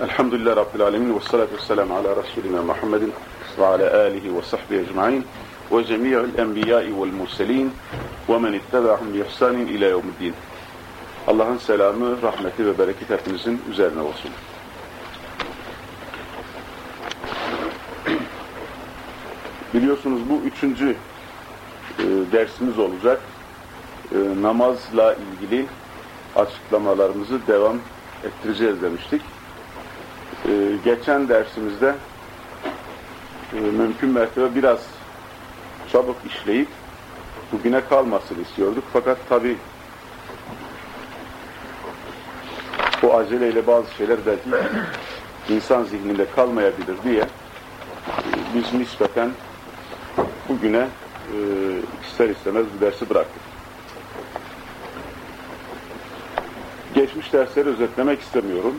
Elhamdülillah Rabbil Alemin ve salatu vesselamu ala Resulina Muhammedin ve ala alihi ve sahbihi ecma'in ve cemi'il enbiyai vel murselin ve men ittaba'hum bi ihsanin ila yevmiddin. Allah'ın selamı, rahmeti ve bereketi hepimizin üzerine olsun. Biliyorsunuz bu üçüncü e, dersimiz olacak. E, namazla ilgili açıklamalarımızı devam ettireceğiz demiştik. E, geçen dersimizde e, mümkün mertebe biraz çabuk işleyip bugüne kalmasını istiyorduk. Fakat tabi bu aceleyle bazı şeyler belki insan zihninde kalmayabilir diye biz nispeten bugüne e, ister istemez bu dersi bıraktık. Geçmiş dersleri özetlemek istemiyorum.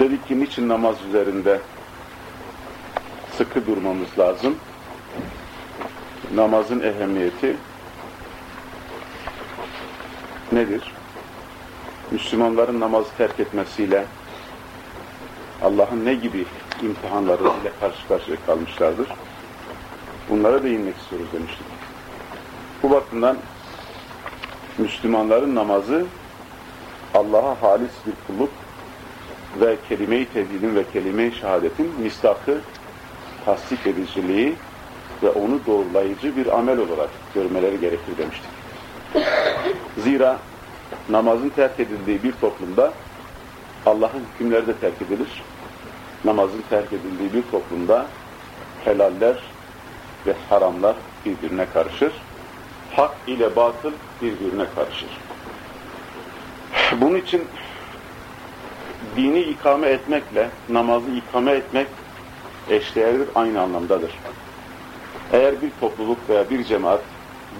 Dedik ki niçin namaz üzerinde sıkı durmamız lazım? Namazın ehemmiyeti nedir? Müslümanların namazı terk etmesiyle Allah'ın ne gibi imtihanlarıyla karşı karşıya kalmışlardır? Bunlara değinmek istiyoruz demiştik. Bu bakımdan Müslümanların namazı Allah'a halis bir kulluk ve kelime-i tevhidin ve kelime-i şehadetin mistakı, tasdik ediciliği ve onu doğrulayıcı bir amel olarak görmeleri gerekir demiştik. Zira namazın terk edildiği bir toplumda Allah'ın hükümleri de terk edilir. Namazın terk edildiği bir toplumda helaller ve haramlar birbirine karışır. Hak ile batıl birbirine karışır. Bunun için dini ikame etmekle namazı ikame etmek eşdeğerdir, aynı anlamdadır. Eğer bir topluluk veya bir cemaat,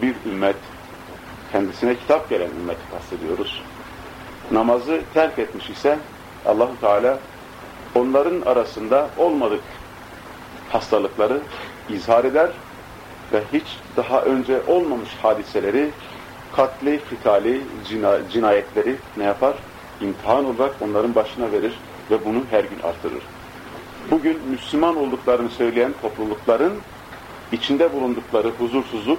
bir ümmet, kendisine kitap gelen ümmeti kastediyoruz, namazı terk etmiş ise Allahu Teala onların arasında olmadık hastalıkları izhar eder ve hiç daha önce olmamış hadiseleri, katli, fitali, cina, cinayetleri ne yapar? İmtihan olarak onların başına verir ve bunu her gün artırır. Bugün Müslüman olduklarını söyleyen toplulukların içinde bulundukları huzursuzluk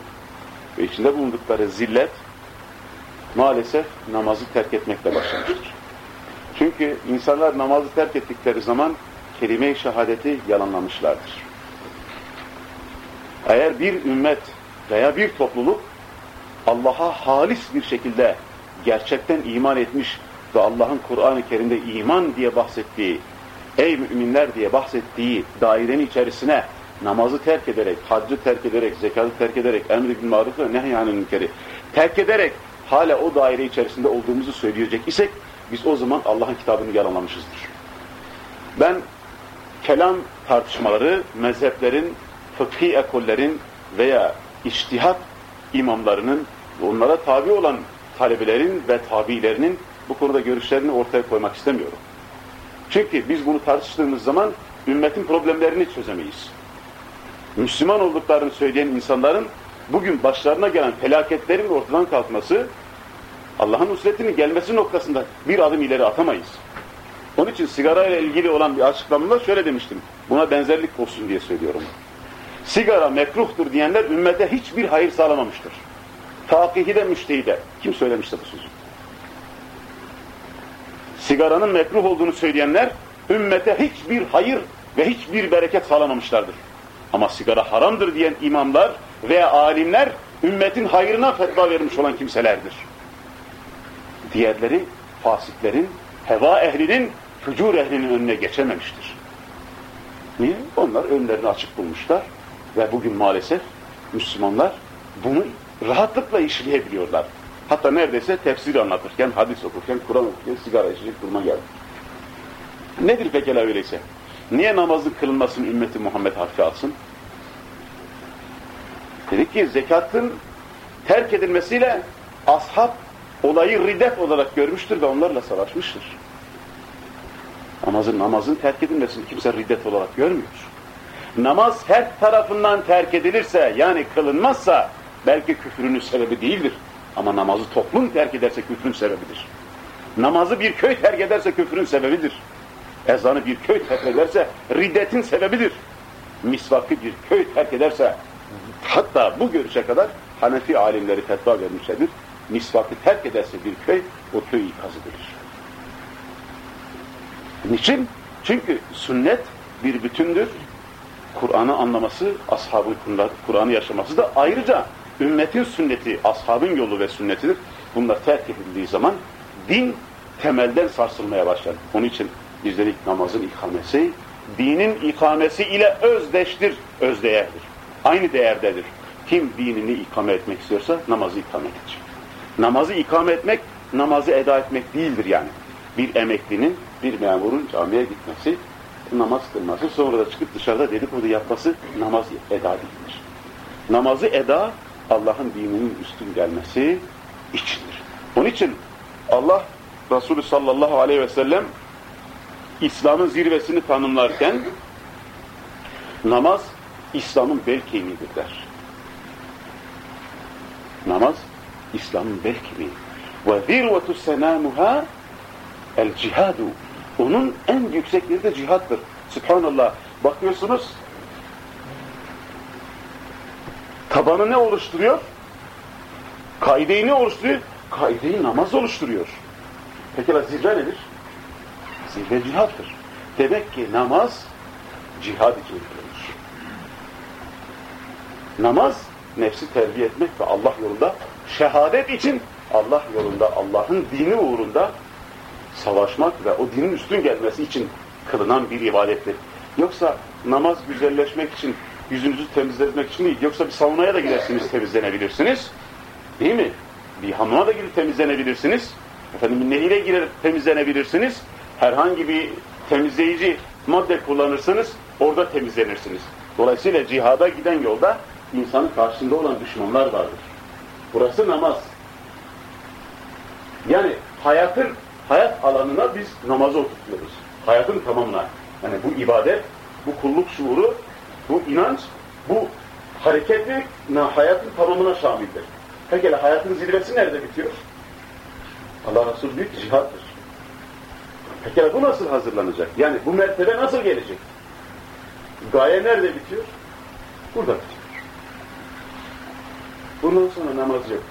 ve içinde bulundukları zillet maalesef namazı terk etmekle başlamıştır. Çünkü insanlar namazı terk ettikleri zaman kelime-i şehadeti yalanlamışlardır. Eğer bir ümmet veya bir topluluk Allah'a halis bir şekilde gerçekten iman etmiş ve Allah'ın Kur'an-ı Kerim'de iman diye bahsettiği, ey müminler diye bahsettiği dairenin içerisine namazı terk ederek, haccı terk ederek, zekatı terk ederek, emri bil maruf ve nehyanın münkeri terk ederek hala o daire içerisinde olduğumuzu söyleyecek isek biz o zaman Allah'ın kitabını yalanlamışızdır. Ben kelam tartışmaları, mezheplerin, fıkhi ekollerin veya iştihat imamlarının onlara tabi olan talebelerin ve tabilerinin bu konuda görüşlerini ortaya koymak istemiyorum. Çünkü biz bunu tartıştığımız zaman ümmetin problemlerini çözemeyiz. Müslüman olduklarını söyleyen insanların bugün başlarına gelen felaketlerin ortadan kalkması, Allah'ın nusretinin gelmesi noktasında bir adım ileri atamayız. Onun için sigara ile ilgili olan bir açıklamada şöyle demiştim. Buna benzerlik olsun diye söylüyorum. Sigara mekruhtur diyenler ümmete hiçbir hayır sağlamamıştır. Fakihide müştehide. Kim söylemişti bu sözü? Sigaranın mekruh olduğunu söyleyenler ümmete hiçbir hayır ve hiçbir bereket sağlamamışlardır. Ama sigara haramdır diyen imamlar veya alimler ümmetin hayrına fetva vermiş olan kimselerdir. Diğerleri fasiklerin, heva ehlinin, fücur ehlinin önüne geçememiştir. Niye? Onlar önlerini açık bulmuşlar ve bugün maalesef Müslümanlar bunu rahatlıkla işleyebiliyorlar. Hatta neredeyse tefsir anlatırken, hadis okurken, Kur'an okurken sigara içecek duruma geldi. Nedir pekala öyleyse? Niye namazın kılınmasını ümmeti Muhammed hafife alsın? Dedik ki zekatın terk edilmesiyle ashab olayı riddet olarak görmüştür ve onlarla savaşmıştır. Namazın, namazın terk edilmesini kimse riddet olarak görmüyor. Namaz her tarafından terk edilirse yani kılınmazsa belki küfrünün sebebi değildir. Ama namazı toplum terk ederse küfrün sebebidir. Namazı bir köy terk ederse küfrün sebebidir. Ezanı bir köy terk ederse riddetin sebebidir. Misvakı bir köy terk ederse hatta bu görüşe kadar Hanefi alimleri fetva vermişlerdir. Misvakı terk ederse bir köy o köy ikaz edilir. Niçin? Çünkü sünnet bir bütündür. Kur'an'ı anlaması, ashabın Kur'an'ı yaşaması da ayrıca ümmetin sünneti, ashabın yolu ve sünnetidir. Bunlar terk edildiği zaman din temelden sarsılmaya başlar. Onun için biz namazın ikamesi, dinin ikamesi ile özdeştir, özdeğerdir. Aynı değerdedir. Kim dinini ikame etmek istiyorsa namazı ikame edecek. Namazı ikame etmek, namazı eda etmek değildir yani. Bir emeklinin, bir memurun camiye gitmesi, namaz kılması, sonra da çıkıp dışarıda dedikodu yapması namaz eda değildir. Namazı eda, Allah'ın dininin üstün gelmesi içindir. Onun için Allah Resulü sallallahu aleyhi ve sellem İslam'ın zirvesini tanımlarken namaz İslam'ın bel kemiğidir der. Namaz İslam'ın bel kemiği. Ve zirvetu senamuha el cihadu. Onun en yüksekleri de cihattır. Subhanallah. Bakıyorsunuz tabanı ne oluşturuyor? Kaideyi ne oluşturuyor? Kaideyi namaz oluşturuyor. Peki zirve nedir? Zirve cihattır. Demek ki namaz cihad için yapılmış. Namaz nefsi terbiye etmek ve Allah yolunda şehadet için Allah yolunda, Allah'ın dini uğrunda savaşmak ve o dinin üstün gelmesi için kılınan bir ibadettir. Yoksa namaz güzelleşmek için, yüzünüzü temizlemek için değil. Yoksa bir saunaya da gidersiniz temizlenebilirsiniz. Değil mi? Bir hamama da girip temizlenebilirsiniz. Efendim nehire girip temizlenebilirsiniz. Herhangi bir temizleyici madde kullanırsanız orada temizlenirsiniz. Dolayısıyla cihada giden yolda insanın karşısında olan düşmanlar vardır. Burası namaz. Yani hayatın hayat alanına biz namazı oturtuyoruz. Hayatın tamamına. Yani bu ibadet, bu kulluk şuuru, bu inanç, bu hareketli hayatın tamamına şamildir. Peki hayatın zirvesi nerede bitiyor? Allah Resulü diyor ki cihattır. Peki bu nasıl hazırlanacak? Yani bu mertebe nasıl gelecek? Gaye nerede bitiyor? Burada bitiyor. Bundan sonra namaz yok.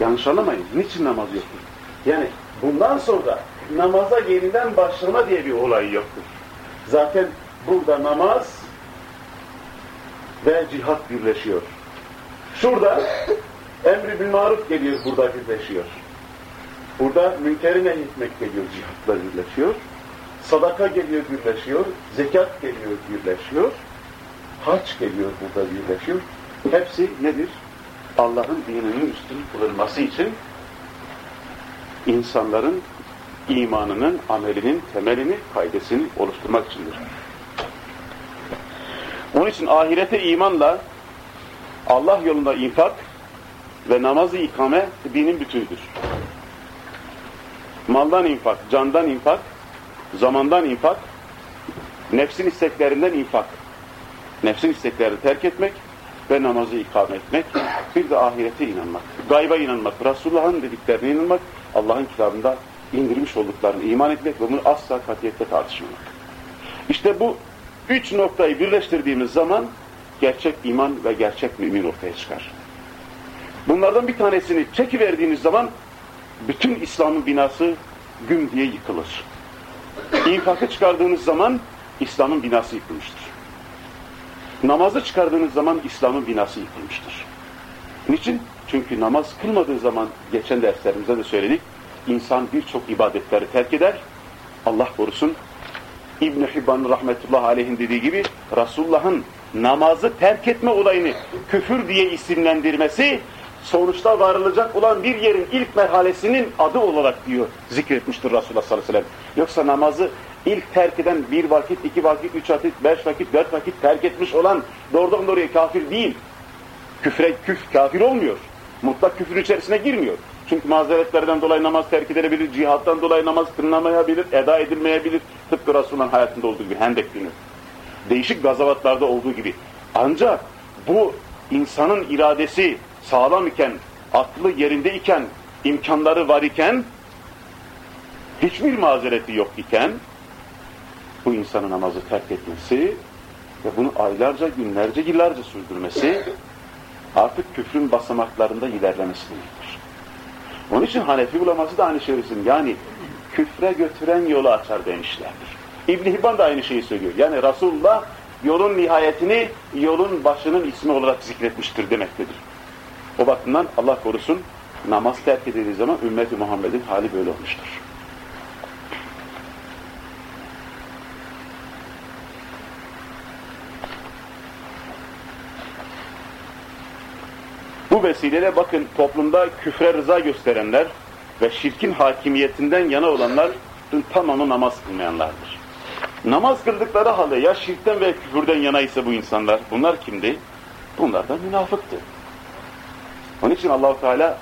Yanlış anlamayın. Niçin namaz yoktur? Yani bundan sonra namaza yeniden başlama diye bir olay yoktur. Zaten burada namaz ve cihat birleşiyor. Şurada emri bil maruf geliyor, burada birleşiyor. Burada münkerine hikmet geliyor, cihatla birleşiyor. Sadaka geliyor, birleşiyor. Zekat geliyor, birleşiyor. Haç geliyor, burada birleşiyor. Hepsi nedir? Allah'ın dininin üstün kılınması için insanların imanının, amelinin temelini, kaydesini oluşturmak içindir. Onun için ahirete imanla Allah yolunda infak ve namazı ikame dinin bütünüdür. Maldan infak, candan infak, zamandan infak, nefsin isteklerinden infak. Nefsin isteklerini terk etmek ve namazı ikame etmek, bir de ahirete inanmak, gayba inanmak, Resulullah'ın dediklerine inanmak, Allah'ın kitabında indirmiş olduklarını iman etmek ve bunu asla katiyette tartışmamak. İşte bu üç noktayı birleştirdiğimiz zaman gerçek iman ve gerçek mümin ortaya çıkar. Bunlardan bir tanesini çekiverdiğiniz zaman bütün İslam'ın binası güm diye yıkılır. İnfakı çıkardığınız zaman İslam'ın binası yıkılmıştır. Namazı çıkardığınız zaman İslam'ın binası yıkılmıştır. Niçin? Çünkü namaz kılmadığı zaman, geçen derslerimizde de söyledik, insan birçok ibadetleri terk eder. Allah korusun, İbn-i Hibban rahmetullahi aleyhin dediği gibi, Resulullah'ın namazı terk etme olayını küfür diye isimlendirmesi, sonuçta varılacak olan bir yerin ilk merhalesinin adı olarak diyor, zikretmiştir Resulullah sallallahu aleyhi ve sellem. Yoksa namazı ilk terk eden bir vakit, iki vakit, üç vakit, beş vakit, dört vakit terk etmiş olan doğrudan doğruya kafir değil. Küfre, küf, kafir olmuyor. Mutlak küfür içerisine girmiyor. Çünkü mazeretlerden dolayı namaz terk edilebilir, cihattan dolayı namaz kılınamayabilir, eda edilmeyebilir. Tıpkı Resulullah'ın hayatında olduğu gibi Hendek günü. Değişik gazavatlarda olduğu gibi. Ancak bu insanın iradesi sağlam iken, aklı yerinde iken, imkanları var iken hiçbir mazereti yok iken bu insanın namazı terk etmesi ve bunu aylarca, günlerce, yıllarca sürdürmesi artık küfrün basamaklarında ilerlemesi demektir. Onun için Hanefi uleması da aynı şeyi Yani küfre götüren yolu açar demişlerdir. İbn Hibban da aynı şeyi söylüyor. Yani Resulullah yolun nihayetini yolun başının ismi olarak zikretmiştir demektedir. O bakımdan Allah korusun namaz terk edildiği zaman ümmeti Muhammed'in hali böyle olmuştur. Bu vesileyle bakın toplumda küfre rıza gösterenler ve şirkin hakimiyetinden yana olanlar tamamı namaz kılmayanlardır. Namaz kıldıkları halde ya şirkten ve küfürden yana ise bu insanlar, bunlar kimdi? Bunlar da münafıktı. Onun için Allahu Teala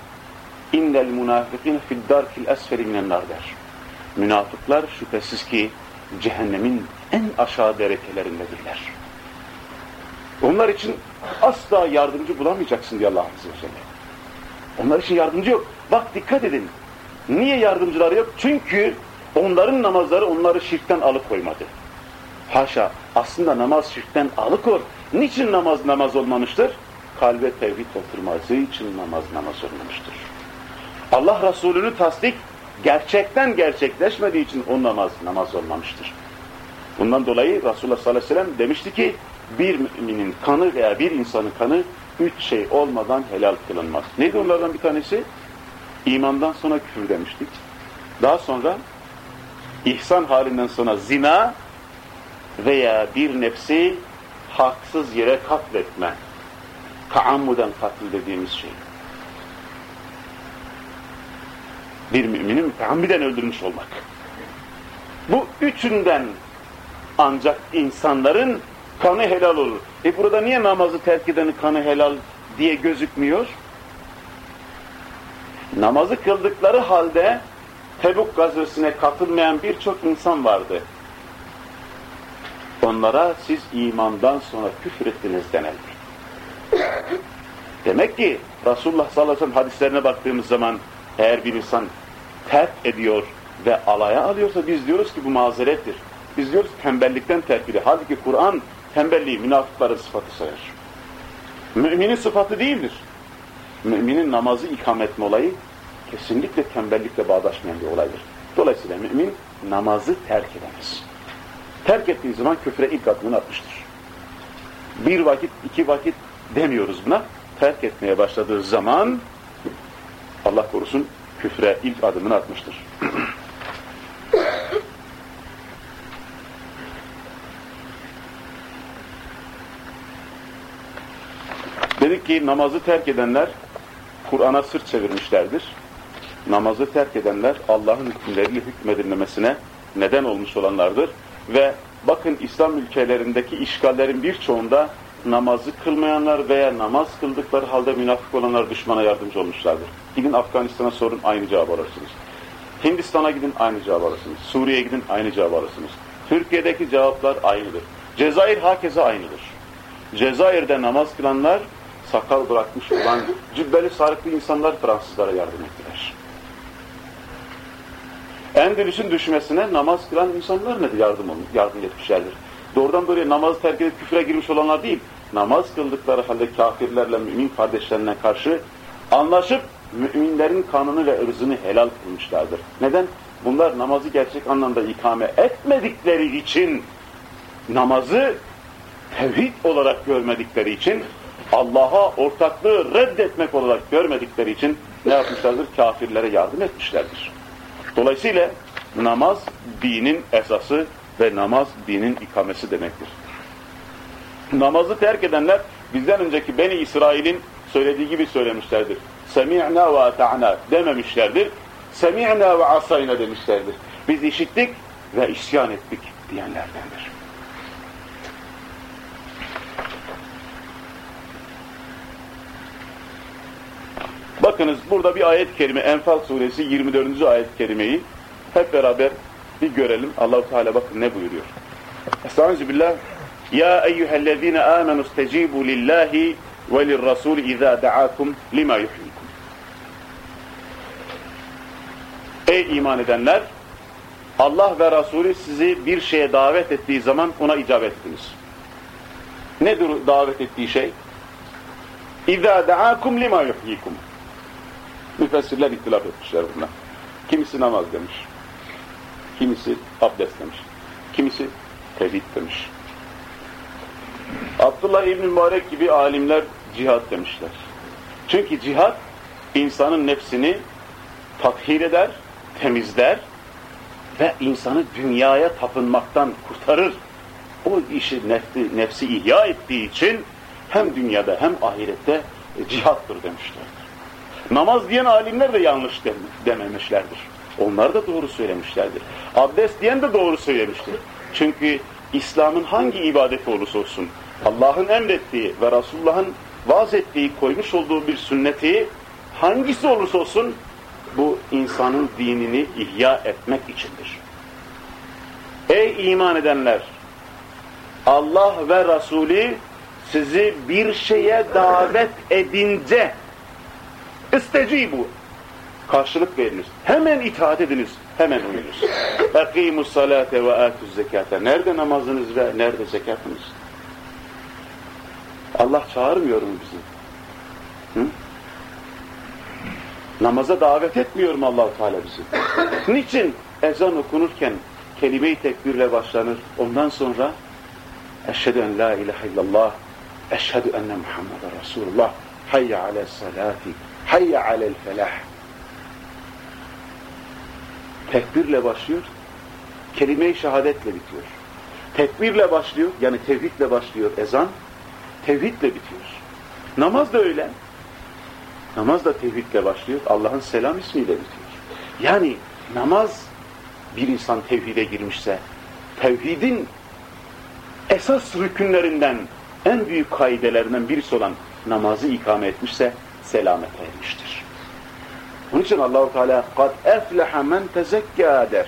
innel munafikin fid darkil esferi minen nar der. Münafıklar şüphesiz ki cehennemin en aşağı derekelerindedirler. Onlar için asla yardımcı bulamayacaksın diye Allah Azze. Onlar için yardımcı yok. Bak dikkat edin. Niye yardımcıları yok? Çünkü onların namazları onları şirkten alıkoymadı. Haşa. Aslında namaz şirkten alıkor. Niçin namaz namaz olmamıştır? Kalbe tevhid oturması için namaz namaz olmamıştır. Allah Resulü'nü tasdik gerçekten gerçekleşmediği için o namaz namaz olmamıştır. Bundan dolayı Resulullah sallallahu aleyhi ve sellem demişti ki bir müminin kanı veya bir insanın kanı üç şey olmadan helal kılınmaz. Neydi onlardan bir tanesi? İmandan sonra küfür demiştik. Daha sonra ihsan halinden sonra zina veya bir nefsi haksız yere katletme. Taammuden katil dediğimiz şey. Bir müminin müteammiden öldürmüş olmak. Bu üçünden ancak insanların kanı helal olur. E burada niye namazı terk edenin kanı helal diye gözükmüyor? Namazı kıldıkları halde Tebuk gazvesine katılmayan birçok insan vardı. Onlara siz imandan sonra küfür ettiniz denildi. Demek ki Resulullah sallallahu aleyhi ve sellem hadislerine baktığımız zaman eğer bir insan terk ediyor ve alaya alıyorsa biz diyoruz ki bu mazerettir. Biz diyoruz tembellikten terk ediyor. Halbuki Kur'an tembelliği münafıkların sıfatı sayar. Müminin sıfatı değildir. Müminin namazı ikam etme olayı kesinlikle tembellikle bağdaşmayan bir olaydır. Dolayısıyla mümin namazı terk edemez. Terk ettiği zaman küfre ilk adımını atmıştır. Bir vakit, iki vakit demiyoruz buna. Terk etmeye başladığı zaman Allah korusun küfre ilk adımını atmıştır. Dedik ki namazı terk edenler Kur'an'a sırt çevirmişlerdir. Namazı terk edenler Allah'ın hükümleriyle hükmedilmemesine neden olmuş olanlardır. Ve bakın İslam ülkelerindeki işgallerin birçoğunda namazı kılmayanlar veya namaz kıldıkları halde münafık olanlar düşmana yardımcı olmuşlardır. Gidin Afganistan'a sorun aynı cevap alırsınız. Hindistan'a gidin aynı cevap alırsınız. Suriye'ye gidin aynı cevap alırsınız. Türkiye'deki cevaplar aynıdır. Cezayir hakeza aynıdır. Cezayir'de namaz kılanlar sakal bırakmış olan cübbeli sarıklı insanlar Fransızlara yardım ettiler. Endülüs'ün düşmesine namaz kılan insanlar ne yardım, yardım etmişlerdir. Doğrudan böyle namazı terk edip küfre girmiş olanlar değil, namaz kıldıkları halde kafirlerle mümin kardeşlerine karşı anlaşıp müminlerin kanını ve ırzını helal kılmışlardır. Neden? Bunlar namazı gerçek anlamda ikame etmedikleri için, namazı tevhid olarak görmedikleri için Allah'a ortaklığı reddetmek olarak görmedikleri için ne yapmışlardır? Kafirlere yardım etmişlerdir. Dolayısıyla namaz dinin esası ve namaz dinin ikamesi demektir. Namazı terk edenler bizden önceki Beni İsrail'in söylediği gibi söylemişlerdir. Semi'na ve ata'na dememişlerdir. Semi'na ve asayna demişlerdir. Biz işittik ve isyan ettik diyenlerdendir. Bakınız burada bir ayet-i kerime Enfal suresi 24. ayet-i kerimeyi hep beraber bir görelim. Allahu Teala bakın ne buyuruyor. Estaizu billah. Ya eyyühellezine amenu istecibu lillahi ve lirrasul izâ da'akum lima yuhyikum. Ey iman edenler Allah ve Resulü sizi bir şeye davet ettiği zaman ona icabet ettiniz. Nedir davet ettiği şey? اِذَا دَعَاكُمْ لِمَا يُحْيِكُمْ Müfessirler ihtilaf etmişler buna. Kimisi namaz demiş. Kimisi abdest demiş. Kimisi tevhid demiş. Abdullah İbn Mübarek gibi alimler cihat demişler. Çünkü cihat insanın nefsini tathir eder, temizler ve insanı dünyaya tapınmaktan kurtarır. O işi nefsi, nefsi ihya ettiği için hem dünyada hem ahirette cihattır demişlerdir. Namaz diyen alimler de yanlış dememişlerdir. Onlar da doğru söylemişlerdir. Abdest diyen de doğru söylemiştir. Çünkü İslam'ın hangi ibadeti olursa olsun Allah'ın emrettiği ve Resulullah'ın vaaz ettiği, koymuş olduğu bir sünneti hangisi olursa olsun bu insanın dinini ihya etmek içindir. Ey iman edenler! Allah ve Resulü sizi bir şeye davet edince istecibu karşılık veriniz. Hemen itaat ediniz. Hemen uyunuz. Ekimus salate ve atuz zekate. Nerede namazınız ve nerede zekatınız? Allah çağırmıyor mu bizi? Hı? Namaza davet etmiyor mu allah Teala bizi? Niçin ezan okunurken kelime-i tekbirle başlanır. Ondan sonra Eşhedü en la ilahe illallah Eşhedü enne Muhammeden Resulullah Hayye alel salati Hayye alel felah Tekbirle başlıyor, kelime-i şehadetle bitiyor. Tekbirle başlıyor, yani tevhidle başlıyor ezan, tevhidle bitiyor. Namaz da öyle. Namaz da tevhidle başlıyor, Allah'ın selam ismiyle bitiyor. Yani namaz bir insan tevhide girmişse, tevhidin esas rükünlerinden, en büyük kaidelerinden birisi olan namazı ikame etmişse, selamet ermiştir. Onun için Allahu Teala kad efleha men tezekka der.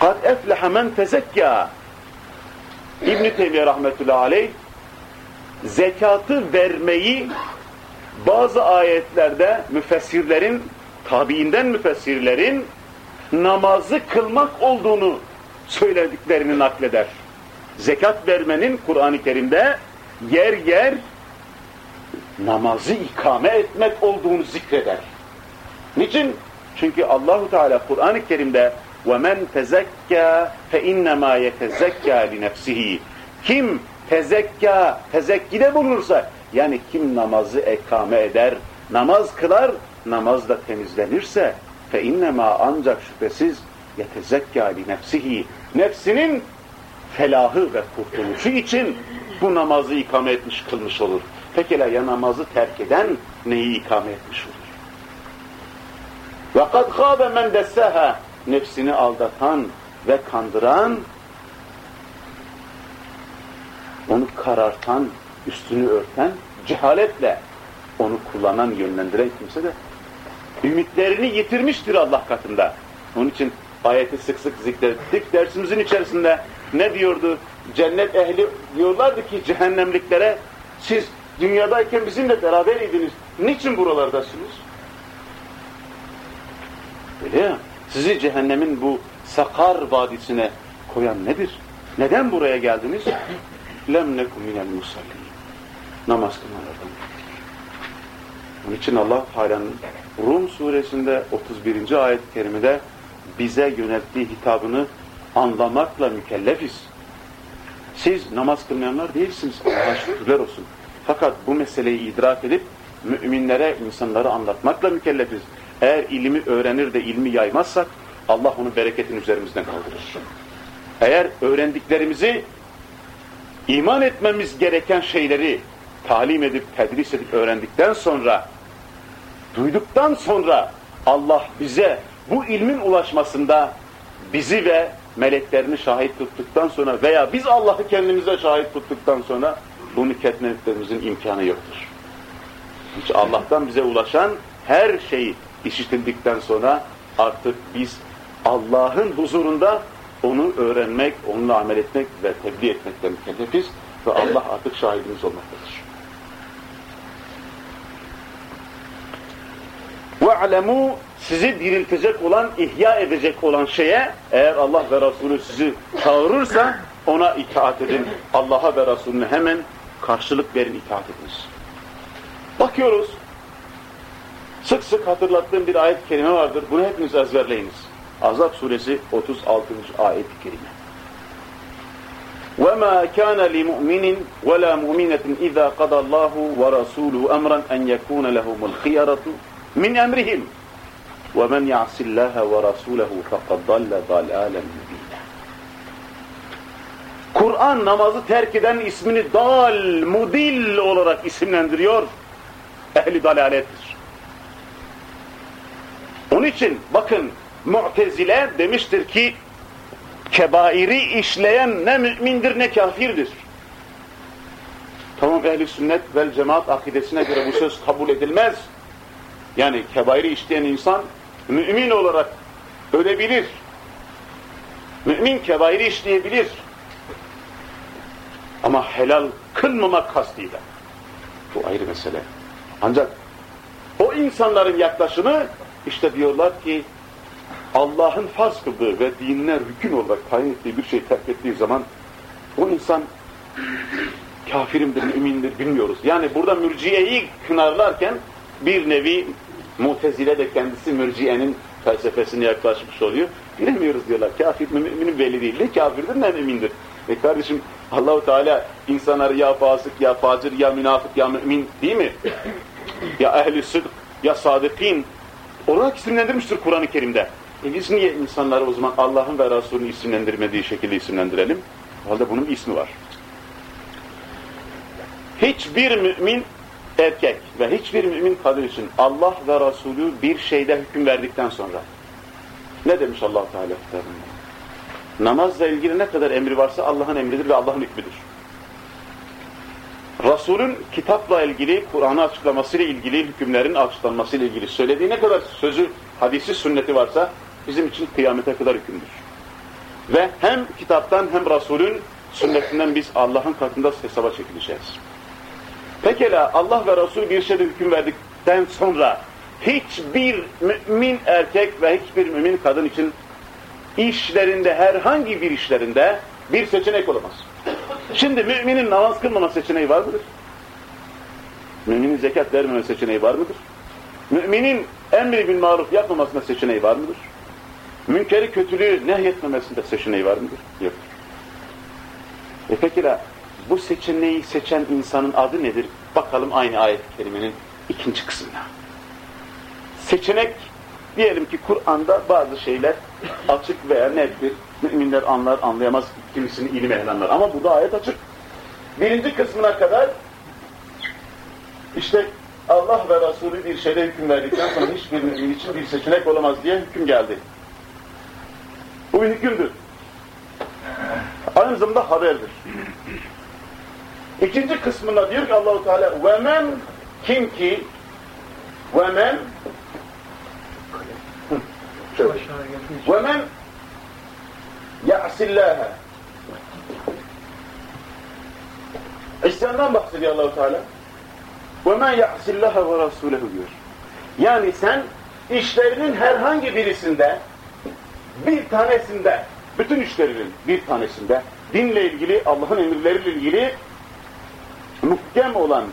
Kad efleha men tezekka. İbn Teymiyye rahmetullahi aleyh zekatı vermeyi bazı ayetlerde müfessirlerin tabiinden müfessirlerin namazı kılmak olduğunu söylediklerini nakleder. Zekat vermenin Kur'an-ı Kerim'de yer yer namazı ikame etmek olduğunu zikreder. Niçin? Çünkü Allahu Teala Kur'an-ı Kerim'de وَمَنْ تَزَكَّى فَاِنَّمَا يَتَزَكَّى لِنَفْسِهِ Kim tezekka, tezekkide bulunursa, yani kim namazı ekame eder, namaz kılar, namaz da temizlenirse, فَاِنَّمَا ancak şüphesiz يَتَزَكَّى لِنَفْسِهِ Nefsinin felahı ve kurtuluşu için bu namazı ikame etmiş, kılmış olur. Pekala ya namazı terk eden neyi ikame etmiş olur? وَقَدْ خَابَ مَنْ دَسَّهَا Nefsini aldatan ve kandıran, onu karartan, üstünü örten, cehaletle onu kullanan, yönlendiren kimse de ümitlerini yitirmiştir Allah katında. Onun için ayeti sık sık zikrettik. Dersimizin içerisinde ne diyordu? Cennet ehli diyorlardı ki cehennemliklere siz dünyadayken bizimle beraberydiniz. Niçin buralardasınız? Öyle ya. Sizi cehennemin bu Sakar Vadisi'ne koyan nedir? Neden buraya geldiniz? Lem nekum minel musallin. Namaz kılmalardan. Onun için Allah Teala'nın Rum suresinde 31. ayet-i kerimede bize yönelttiği hitabını anlamakla mükellefiz. Siz namaz kılmayanlar değilsiniz. Allah'a şükürler olsun. Fakat bu meseleyi idrak edip müminlere, insanları anlatmakla mükellefiz. Eğer ilmi öğrenir de ilmi yaymazsak Allah onun bereketin üzerimizden kaldırır. Eğer öğrendiklerimizi iman etmemiz gereken şeyleri talim edip, tedris edip öğrendikten sonra duyduktan sonra Allah bize bu ilmin ulaşmasında bizi ve meleklerini şahit tuttuktan sonra veya biz Allah'ı kendimize şahit tuttuktan sonra bunu ketmetmemizin imkanı yoktur. Hiç Allah'tan bize ulaşan her şey işitildikten sonra artık biz Allah'ın huzurunda onu öğrenmek, onunla amel etmek ve tebliğ etmekle mükellefiz ve Allah artık şahidimiz olmaktadır. ya'lemu sizi diriltecek olan, ihya edecek olan şeye eğer Allah ve Resulü sizi çağırırsa ona itaat edin. Allah'a ve Resulüne hemen karşılık verin, itaat ediniz. Bakıyoruz. Sık sık hatırlattığım bir ayet-i kerime vardır. Bunu hepiniz ezberleyiniz. Azap suresi 36. ayet-i kerime. وَمَا كَانَ لِمُؤْمِنٍ وَلَا مُؤْمِنَةٍ إِذَا قَضَى اللّٰهُ وَرَسُولُهُ أَمْرًا أَنْ يَكُونَ لَهُمُ الْخِيَرَةُ مِنْ أَمْرِهِمْ وَمَنْ يَعْصِ اللّٰهَ وَرَسُولَهُ فَقَدْ ضَلَّ ضَلَالًا مُبِينًا Kur'an namazı terk eden ismini dal, mudil olarak isimlendiriyor. Ehli dalalettir. Onun için bakın Mu'tezile demiştir ki kebairi işleyen ne mümindir ne kafirdir. Tamam ehli sünnet vel cemaat akidesine göre bu söz kabul edilmez. Yani kebairi işleyen insan mümin olarak ölebilir. Mümin kebairi işleyebilir. Ama helal kılmamak kastıyla. Bu ayrı mesele. Ancak o insanların yaklaşımı işte diyorlar ki Allah'ın farz kıldığı ve dinler hüküm olarak tayin ettiği bir şey terk ettiği zaman o insan kafirimdir, mümindir bilmiyoruz. Yani burada mürciyeyi kınarlarken bir nevi mutezile de kendisi mürciyenin felsefesine yaklaşmış oluyor. Bilemiyoruz diyorlar. Kafir müminin belli değil. Ne kafirdir ne mümindir. E kardeşim Allahu Teala insanları ya fasık ya facir ya münafık ya mümin değil mi? ya ehli sıdk ya sadıkin olarak isimlendirmiştir Kur'an-ı Kerim'de. E biz niye insanları o zaman Allah'ın ve Resulünün isimlendirmediği şekilde isimlendirelim? Halde bunun ismi var. Hiçbir mümin erkek ve hiçbir mümin kadın için Allah ve Resulü bir şeyde hüküm verdikten sonra ne demiş allah Teala kitabında? Namazla ilgili ne kadar emri varsa Allah'ın emridir ve Allah'ın hükmüdür. Resulün kitapla ilgili, Kur'an'ı açıklamasıyla ilgili, hükümlerin açıklanmasıyla ilgili söylediği ne kadar sözü, hadisi, sünneti varsa bizim için kıyamete kadar hükümdür. Ve hem kitaptan hem Resulün sünnetinden biz Allah'ın katında hesaba çekileceğiz. Pekala Allah ve Resul bir şeyde hüküm verdikten sonra hiçbir mümin erkek ve hiçbir mümin kadın için işlerinde herhangi bir işlerinde bir seçenek olamaz. Şimdi müminin namaz kılmama seçeneği var mıdır? Müminin zekat vermeme seçeneği var mıdır? Müminin emri bin maruf yapmamasına seçeneği var mıdır? Münkeri kötülüğü nehyetmemesinde seçeneği var mıdır? Yok. E peki bu seçeneği seçen insanın adı nedir? Bakalım aynı ayet-i kerimenin ikinci kısmına. Seçenek diyelim ki Kur'an'da bazı şeyler açık veya nettir. Müminler anlar anlayamaz kimisini ilim ehlenler. Ama bu da ayet açık. Birinci kısmına kadar işte Allah ve Resulü bir şeyde hüküm verdikten sonra hiçbir mümin için bir seçenek olamaz diye hüküm geldi. Bu bir hükümdür. Aynı zamanda haberdir. İkinci kısmında diyor ki Allahu Teala ve men kim ki ve men ve men ya'sillâhe İsyandan bahsediyor Allahu Teala. Ve men ya'sillâhe ve rasûlehu diyor. Yani sen işlerinin herhangi birisinde bir tanesinde bütün işlerinin bir tanesinde dinle ilgili, Allah'ın emirleriyle ilgili muhkem olan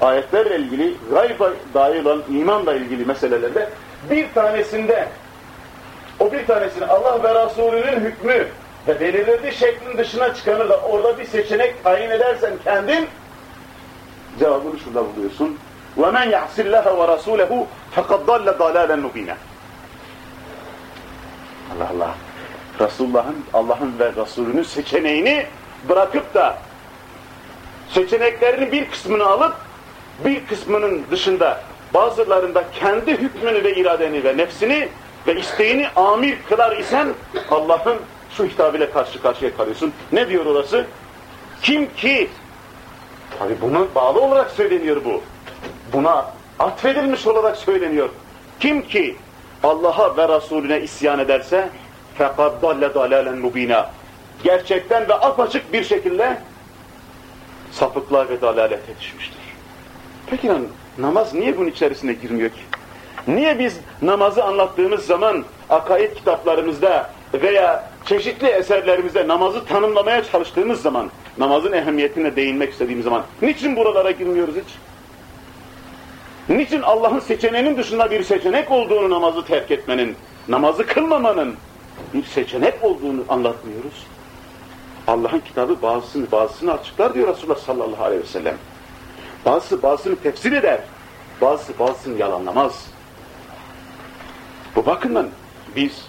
ayetlerle ilgili, gayba dair olan imanla ilgili meselelerde bir tanesinde o bir tanesini Allah ve Resulünün hükmü ve belirlediği şeklin dışına çıkanır da orada bir seçenek tayin edersen kendin cevabını şurada buluyorsun. وَمَنْ يَعْسِ اللّٰهَ وَرَسُولَهُ فَقَدْ ضَلَّ ضَلَالًا مُب۪ينًا Allah Allah. Resulullah'ın, Allah'ın ve Resulünün seçeneğini bırakıp da seçeneklerinin bir kısmını alıp bir kısmının dışında bazılarında kendi hükmünü ve iradeni ve nefsini ve isteğini amir kılar isen Allah'ın şu hitabıyla karşı karşıya kalıyorsun. Ne diyor orası? Kim ki tabi buna bağlı olarak söyleniyor bu. Buna atfedilmiş olarak söyleniyor. Kim ki Allah'a ve Resulüne isyan ederse فَقَدْ ضَلَّ ضَلَالًا مُب۪ينًا Gerçekten ve apaçık bir şekilde sapıklığa ve dalalete düşmüştür. Peki yani, namaz niye bunun içerisine girmiyor ki? Niye biz namazı anlattığımız zaman akaid kitaplarımızda veya çeşitli eserlerimizde namazı tanımlamaya çalıştığımız zaman, namazın ehemmiyetine değinmek istediğimiz zaman niçin buralara girmiyoruz hiç? Niçin Allah'ın seçeneğinin dışında bir seçenek olduğunu namazı terk etmenin, namazı kılmamanın bir seçenek olduğunu anlatmıyoruz? Allah'ın kitabı bazısını bazısını açıklar diyor Resulullah sallallahu aleyhi ve sellem. Bazısı bazısını tefsir eder. Bazısı bazısını yalanlamaz. Bu bakımdan biz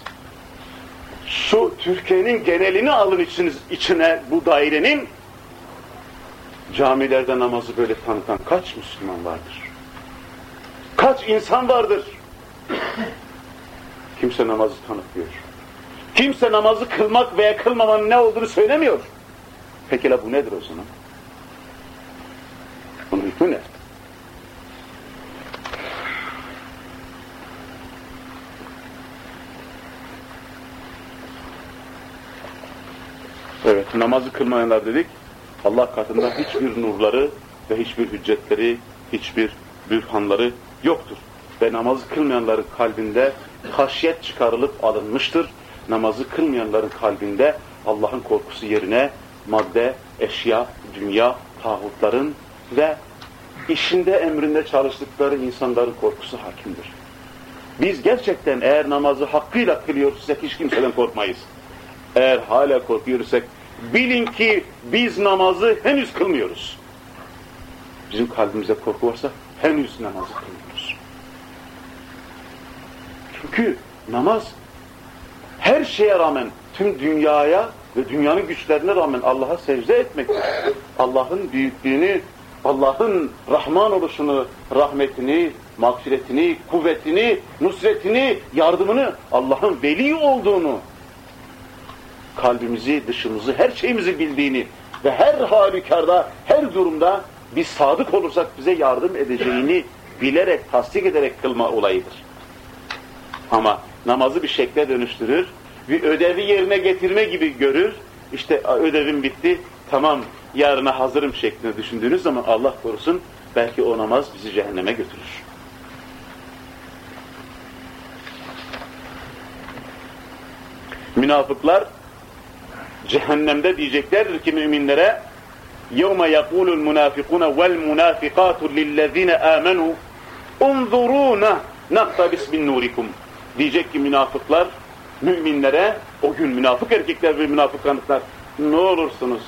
şu Türkiye'nin genelini alın içiniz, içine bu dairenin camilerde namazı böyle tanıtan kaç Müslüman vardır? Kaç insan vardır? Kimse namazı tanıtmıyor. Kimse namazı kılmak veya kılmamanın ne olduğunu söylemiyor. Peki la bu nedir o zaman? Bunun hükmü ne? Evet, namazı kılmayanlar dedik. Allah katında hiçbir nurları ve hiçbir hüccetleri, hiçbir bürhanları yoktur. Ve namazı kılmayanların kalbinde haşyet çıkarılıp alınmıştır. Namazı kılmayanların kalbinde Allah'ın korkusu yerine madde, eşya, dünya, tağutların ve işinde emrinde çalıştıkları insanların korkusu hakimdir. Biz gerçekten eğer namazı hakkıyla kılıyorsak hiç kimseden korkmayız. Eğer hala korkuyorsak bilin ki biz namazı henüz kılmıyoruz. Bizim kalbimizde korku varsa henüz namazı kılmıyoruz. Çünkü namaz her şeye rağmen tüm dünyaya ve dünyanın güçlerine rağmen Allah'a secde etmektir. Allah'ın büyüklüğünü, Allah'ın Rahman oluşunu, rahmetini, mağfiretini, kuvvetini, nusretini, yardımını, Allah'ın veli olduğunu, kalbimizi, dışımızı, her şeyimizi bildiğini ve her halükarda, her durumda biz sadık olursak bize yardım edeceğini bilerek, tasdik ederek kılma olayıdır. Ama namazı bir şekle dönüştürür, bir ödevi yerine getirme gibi görür, işte ödevim bitti, tamam yarına hazırım şeklinde düşündüğünüz zaman Allah korusun belki o namaz bizi cehenneme götürür. Münafıklar cehennemde diyeceklerdir ki müminlere يَوْمَ يَقُولُ الْمُنَافِقُونَ وَالْمُنَافِقَاتُ لِلَّذ۪ينَ آمَنُوا اُنْظُرُونَ نَقْتَبِسْ مِنْ نُورِكُمْ Diyecek ki münafıklar müminlere, o gün münafık erkekler ve münafık hanımlar ne olursunuz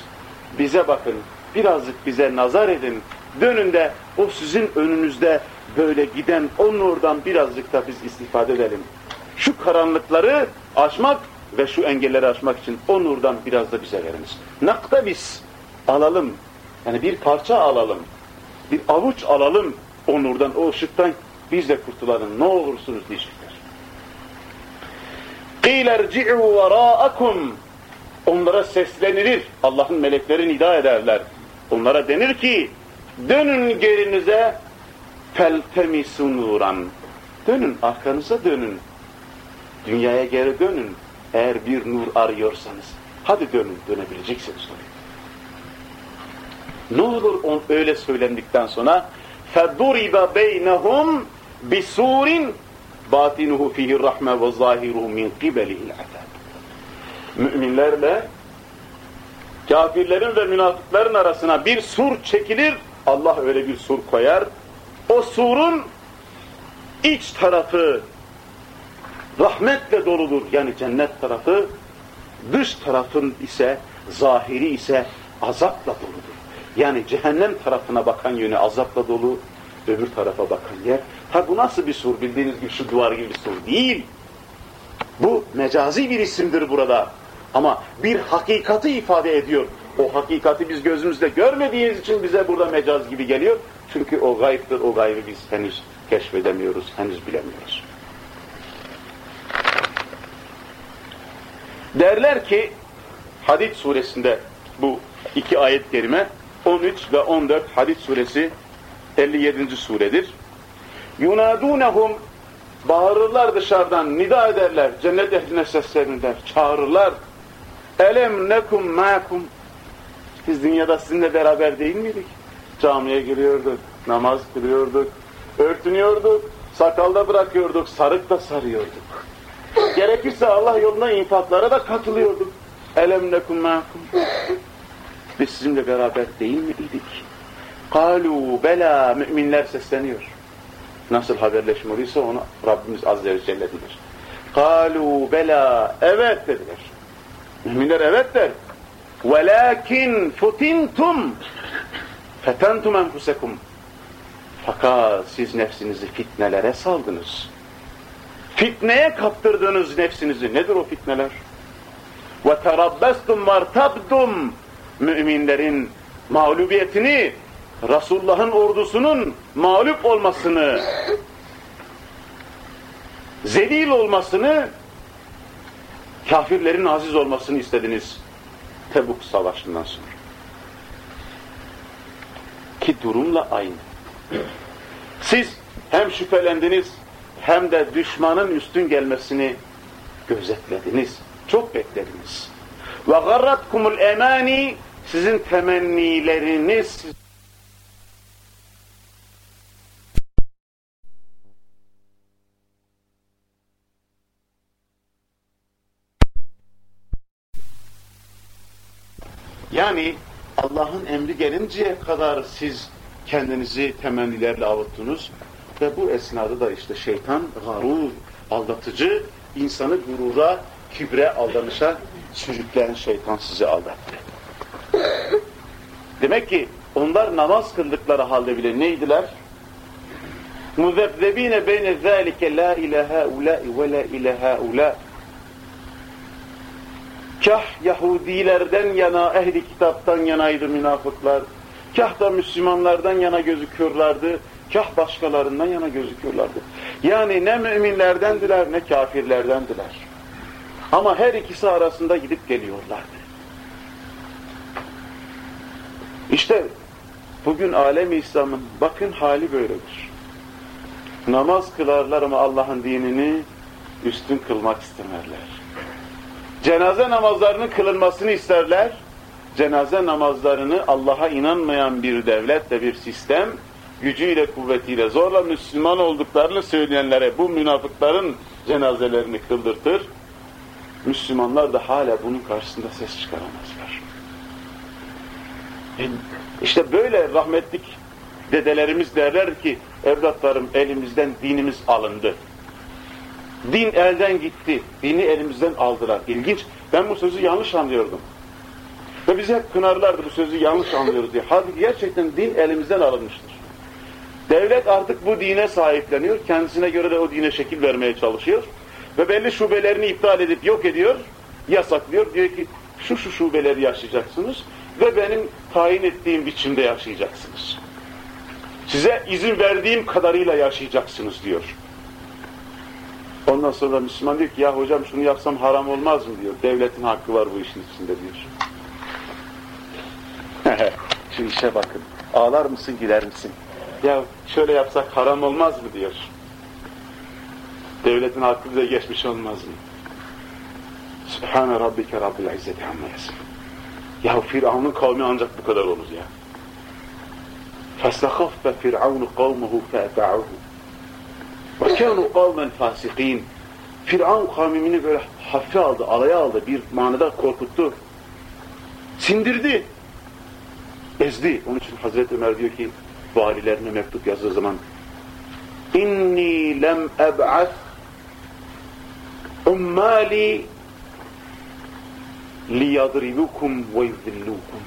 bize bakın, birazcık bize nazar edin, dönün de o sizin önünüzde böyle giden o nurdan birazcık da biz istifade edelim. Şu karanlıkları aşmak ve şu engelleri aşmak için o nurdan biraz da bize veriniz. Nakta biz alalım, yani bir parça alalım, bir avuç alalım o nurdan, o ışıktan biz de kurtulalım, ne olursunuz diyecekler. قِيلَ ارْجِعُوا وَرَاءَكُمْ Onlara seslenilir, Allah'ın melekleri nida ederler. Onlara denir ki, dönün gerinize, فَالْتَمِسُ نُورًا Dönün, arkanıza dönün. Dünyaya geri dönün. Eğer bir nur arıyorsanız, hadi dönün, dönebileceksiniz tabii. Ne olur on öyle söylendikten sonra فَضُرِبَ بَيْنَهُمْ بِسُورٍ batinuhu fihi rahme ve zahiruhu min qibelihil azab. Müminlerle kafirlerin ve münafıkların arasına bir sur çekilir. Allah öyle bir sur koyar. O surun iç tarafı rahmetle doludur. Yani cennet tarafı dış tarafın ise zahiri ise azapla doludur. Yani cehennem tarafına bakan yönü azapla dolu, öbür tarafa bakan yer. Ha bu nasıl bir sur? Bildiğiniz gibi şu duvar gibi bir sur değil. Bu mecazi bir isimdir burada. Ama bir hakikati ifade ediyor. O hakikati biz gözümüzde görmediğimiz için bize burada mecaz gibi geliyor. Çünkü o gayiptir, o gaybı biz henüz keşfedemiyoruz, henüz bilemiyoruz. Derler ki Hadid suresinde bu iki ayet kerime 13 ve 14 Hadid suresi 57. suredir. Yunadunehum bağırırlar dışarıdan, nida ederler, cennet ehline seslerinden, çağırırlar. Elem nekum ma'kum Biz dünyada sizinle beraber değil miydik? Camiye giriyorduk, namaz kılıyorduk, örtünüyorduk, Sakalda bırakıyorduk, sarık da sarıyorduk. Gerekirse Allah yoluna infaklara da katılıyorduk. Elem nekum ma'kum. Biz sizinle beraber değil mi idik? Kalu bela müminler sesleniyor. Nasıl haberleşme oluyorsa onu Rabbimiz Azze ve Celle bilir. Kalu bela evet dediler. Müminler evet der. Velakin futintum fetentum enfusekum fakat siz nefsinizi fitnelere saldınız. Fitneye kaptırdınız nefsinizi. Nedir o fitneler? Ve terabbestum vartabdum müminlerin mağlubiyetini, Resulullah'ın ordusunun mağlup olmasını, zelil olmasını, kafirlerin aziz olmasını istediniz Tebuk Savaşı'ndan sonra. Ki durumla aynı. Siz hem şüphelendiniz hem de düşmanın üstün gelmesini gözetlediniz. Çok beklediniz. Ve garratkumul emani sizin temennileriniz Yani Allah'ın emri gelinceye kadar siz kendinizi temennilerle avuttunuz ve bu esnada da işte şeytan garur, aldatıcı, insanı gurura, kibre, aldanışa sürükleyen şeytan sizi aldattı. Demek ki onlar namaz kıldıkları halde bile neydiler? مُذَبْذَب۪ينَ بَيْنَ ذَٰلِكَ لَا اِلَى هَا اُولَٰئِ وَلَا اِلَى هَا اُولَٰئِ Kah Yahudilerden yana, ehli kitaptan yanaydı münafıklar. Kah da Müslümanlardan yana gözüküyorlardı. Kah başkalarından yana gözüküyorlardı. Yani ne müminlerdendiler ne kafirlerdendiler. Ama her ikisi arasında gidip geliyorlardı. İşte bugün alem İslam'ın bakın hali böyledir. Namaz kılarlar ama Allah'ın dinini üstün kılmak istemezler. Cenaze namazlarının kılınmasını isterler. Cenaze namazlarını Allah'a inanmayan bir devlet ve bir sistem gücüyle kuvvetiyle zorla Müslüman olduklarını söyleyenlere bu münafıkların cenazelerini kıldırtır. Müslümanlar da hala bunun karşısında ses çıkaramazlar. İşte böyle rahmetlik dedelerimiz derler ki evlatlarım elimizden dinimiz alındı. Din elden gitti. Dini elimizden aldılar. İlginç. Ben bu sözü yanlış anlıyordum. Ve bize hep kınarlardı bu sözü yanlış anlıyoruz diye. Halbuki gerçekten din elimizden alınmıştır. Devlet artık bu dine sahipleniyor. Kendisine göre de o dine şekil vermeye çalışıyor. Ve belli şubelerini iptal edip yok ediyor. Yasaklıyor. Diyor ki şu şu şubeleri yaşayacaksınız ve benim tayin ettiğim biçimde yaşayacaksınız. Size izin verdiğim kadarıyla yaşayacaksınız diyor. Ondan sonra Müslüman diyor ki ya hocam şunu yapsam haram olmaz mı diyor. Devletin hakkı var bu işin içinde diyor. Şu işe bakın. Ağlar mısın gider misin? Ya şöyle yapsak haram olmaz mı diyor. Devletin hakkı bize geçmiş olmaz mı? Sübhane Rabbike Rabbil İzzeti Amma yasif. Ya Firavun'un kavmi ancak bu kadar olur ya. فَاسْتَخَفَّ فِرْعَوْنُ قَوْمُهُ فَاَتَعُهُ kânû kavmen fâsikîn. Firavun kavmini böyle hafife aldı, alaya aldı. Bir manada korkuttu. Sindirdi. Ezdi. Onun için Hazreti Ömer diyor ki valilerine mektup yazdığı zaman inni lem eb'as ummali liyadribukum ve yudillukum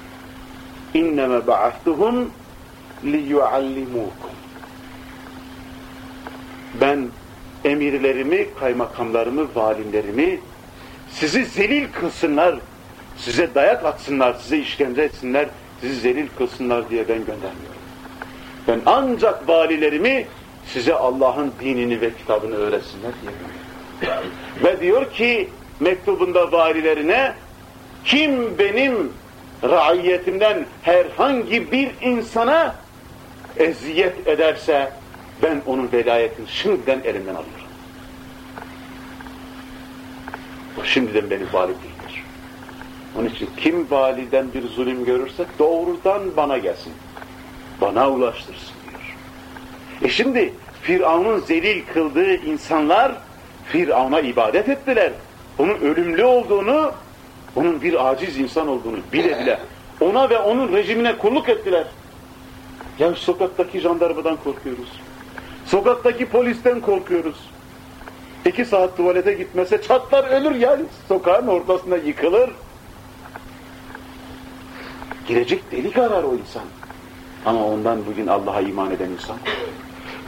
inneme ba'astuhum liyuallimukum ben emirlerimi, kaymakamlarımı, valimlerimi sizi zelil kılsınlar, size dayak atsınlar, size işkence etsinler, sizi zelil kılsınlar diye ben göndermiyorum. Ben ancak valilerimi size Allah'ın dinini ve kitabını öğretsinler diye gönderiyorum. ve diyor ki mektubunda valilerine kim benim raiyetimden herhangi bir insana eziyet ederse ben onun velayetini şimdiden elimden alıyorum. O şimdiden benim vali değildir. Onun için kim validen bir zulüm görürse doğrudan bana gelsin. Bana ulaştırsın diyor. E şimdi Firavun'un zelil kıldığı insanlar Firavun'a ibadet ettiler. Onun ölümlü olduğunu, onun bir aciz insan olduğunu bile bile ona ve onun rejimine kulluk ettiler. Ya sokaktaki jandarmadan korkuyoruz. Sokaktaki polisten korkuyoruz. İki saat tuvalete gitmese çatlar ölür yani. Sokağın ortasında yıkılır. Girecek delik arar o insan. Ama ondan bugün Allah'a iman eden insan.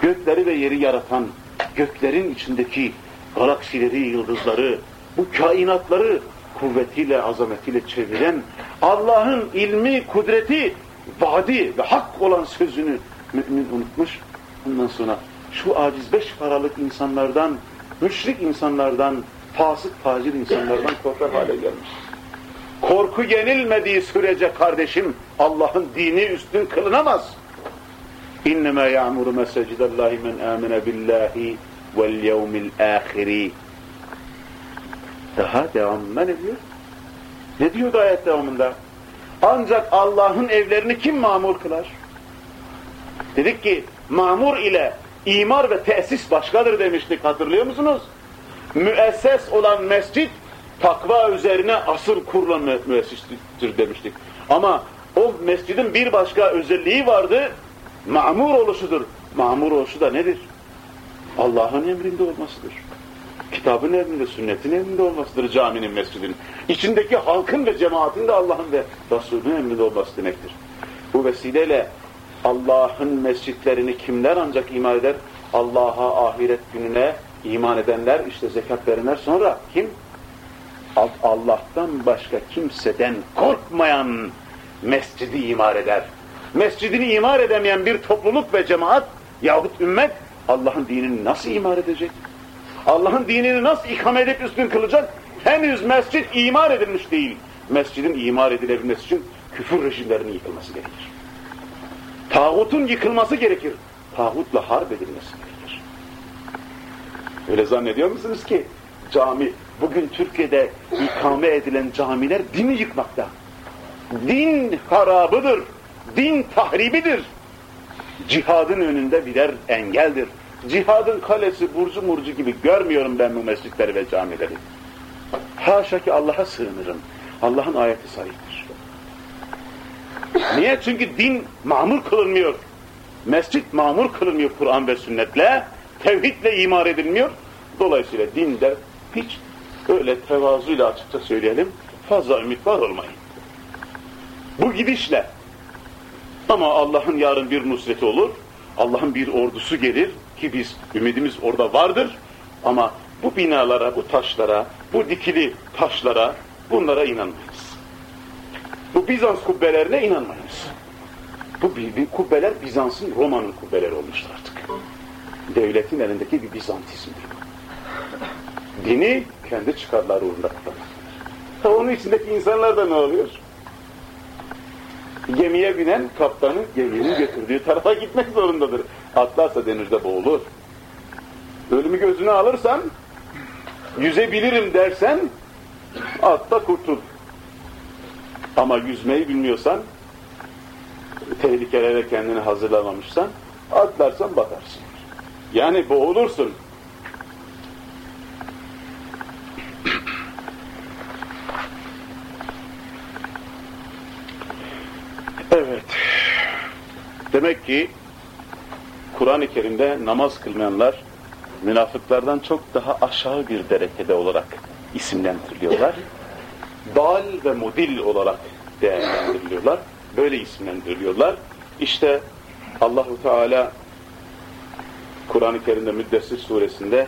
Gökleri ve yeri yaratan, göklerin içindeki galaksileri, yıldızları, bu kainatları kuvvetiyle, azametiyle çeviren Allah'ın ilmi, kudreti, vaadi ve hak olan sözünü mümin unutmuş. Ondan sonra şu aciz beş paralık insanlardan, müşrik insanlardan, fasık, facir insanlardan korkar hale gelmiş. Korku yenilmediği sürece kardeşim Allah'ın dini üstün kılınamaz. İnnemâ ya'muru mesecidallahi men âmene billahi vel yevmil âhiri. Daha devamında ne diyor? Ne diyor ayet devamında? Ancak Allah'ın evlerini kim mamur kılar? Dedik ki mamur ile imar ve tesis başkadır demiştik hatırlıyor musunuz? Müesses olan mescit takva üzerine asıl kurulan müessistir demiştik. Ama o mescidin bir başka özelliği vardı. Mamur oluşudur. Mamur oluşu da nedir? Allah'ın emrinde olmasıdır. Kitabın emrinde, sünnetin emrinde olmasıdır caminin, mescidin. İçindeki halkın ve cemaatin de Allah'ın ve Resulünün emrinde olması demektir. Bu vesileyle Allah'ın mescitlerini kimler ancak iman eder? Allah'a, ahiret gününe iman edenler, işte zekat verenler sonra kim? Allah'tan başka kimseden korkmayan mescidi imar eder. Mescidini imar edemeyen bir topluluk ve cemaat yahut ümmet Allah'ın dinini nasıl imar edecek? Allah'ın dinini nasıl ikame edip üstün kılacak? Henüz mescid imar edilmiş değil. Mescidin imar edilebilmesi için küfür rejimlerinin yıkılması gerekir. Tağutun yıkılması gerekir. Tağutla harp edilmesi gerekir. Öyle zannediyor musunuz ki cami, bugün Türkiye'de ikame edilen camiler dini yıkmakta. Din harabıdır. Din tahribidir. Cihadın önünde birer engeldir. Cihadın kalesi, burcu murcu gibi görmüyorum ben bu mescitleri ve camileri. Haşa ki Allah'a sığınırım. Allah'ın ayeti sahiptir. Niye? Çünkü din mamur kılınmıyor. Mescit mamur kılınmıyor Kur'an ve sünnetle. Tevhidle imar edilmiyor. Dolayısıyla dinde hiç öyle tevazuyla açıkça söyleyelim fazla ümit var olmayın. Bu gidişle ama Allah'ın yarın bir nusreti olur. Allah'ın bir ordusu gelir ki biz ümidimiz orada vardır ama bu binalara, bu taşlara, bu dikili taşlara bunlara inanmayız. Bu Bizans kubbelerine inanmayız. Bu kubbeler Bizans'ın Roma'nın kubbeleri olmuştur artık. Devletin elindeki bir Bizantizmdir. Dini kendi çıkarları uğrunda kullanır. Onun içindeki insanlar da ne oluyor? Gemiye binen kaptanın geminin götürdüğü tarafa gitmek zorundadır. Atlarsa denizde boğulur. Ölümü gözüne alırsan, yüzebilirim dersen, atla kurtul. Ama yüzmeyi bilmiyorsan, tehlikelere kendini hazırlamamışsan, atlarsan batarsın. Yani boğulursun. Evet. Demek ki Kur'an-ı Kerim'de namaz kılmayanlar münafıklardan çok daha aşağı bir derecede olarak isimlendiriliyorlar. Dal ve mudil olarak değerlendiriliyorlar. Böyle isimlendiriliyorlar. İşte Allahu Teala Kur'an-ı Kerim'de Müddessir suresinde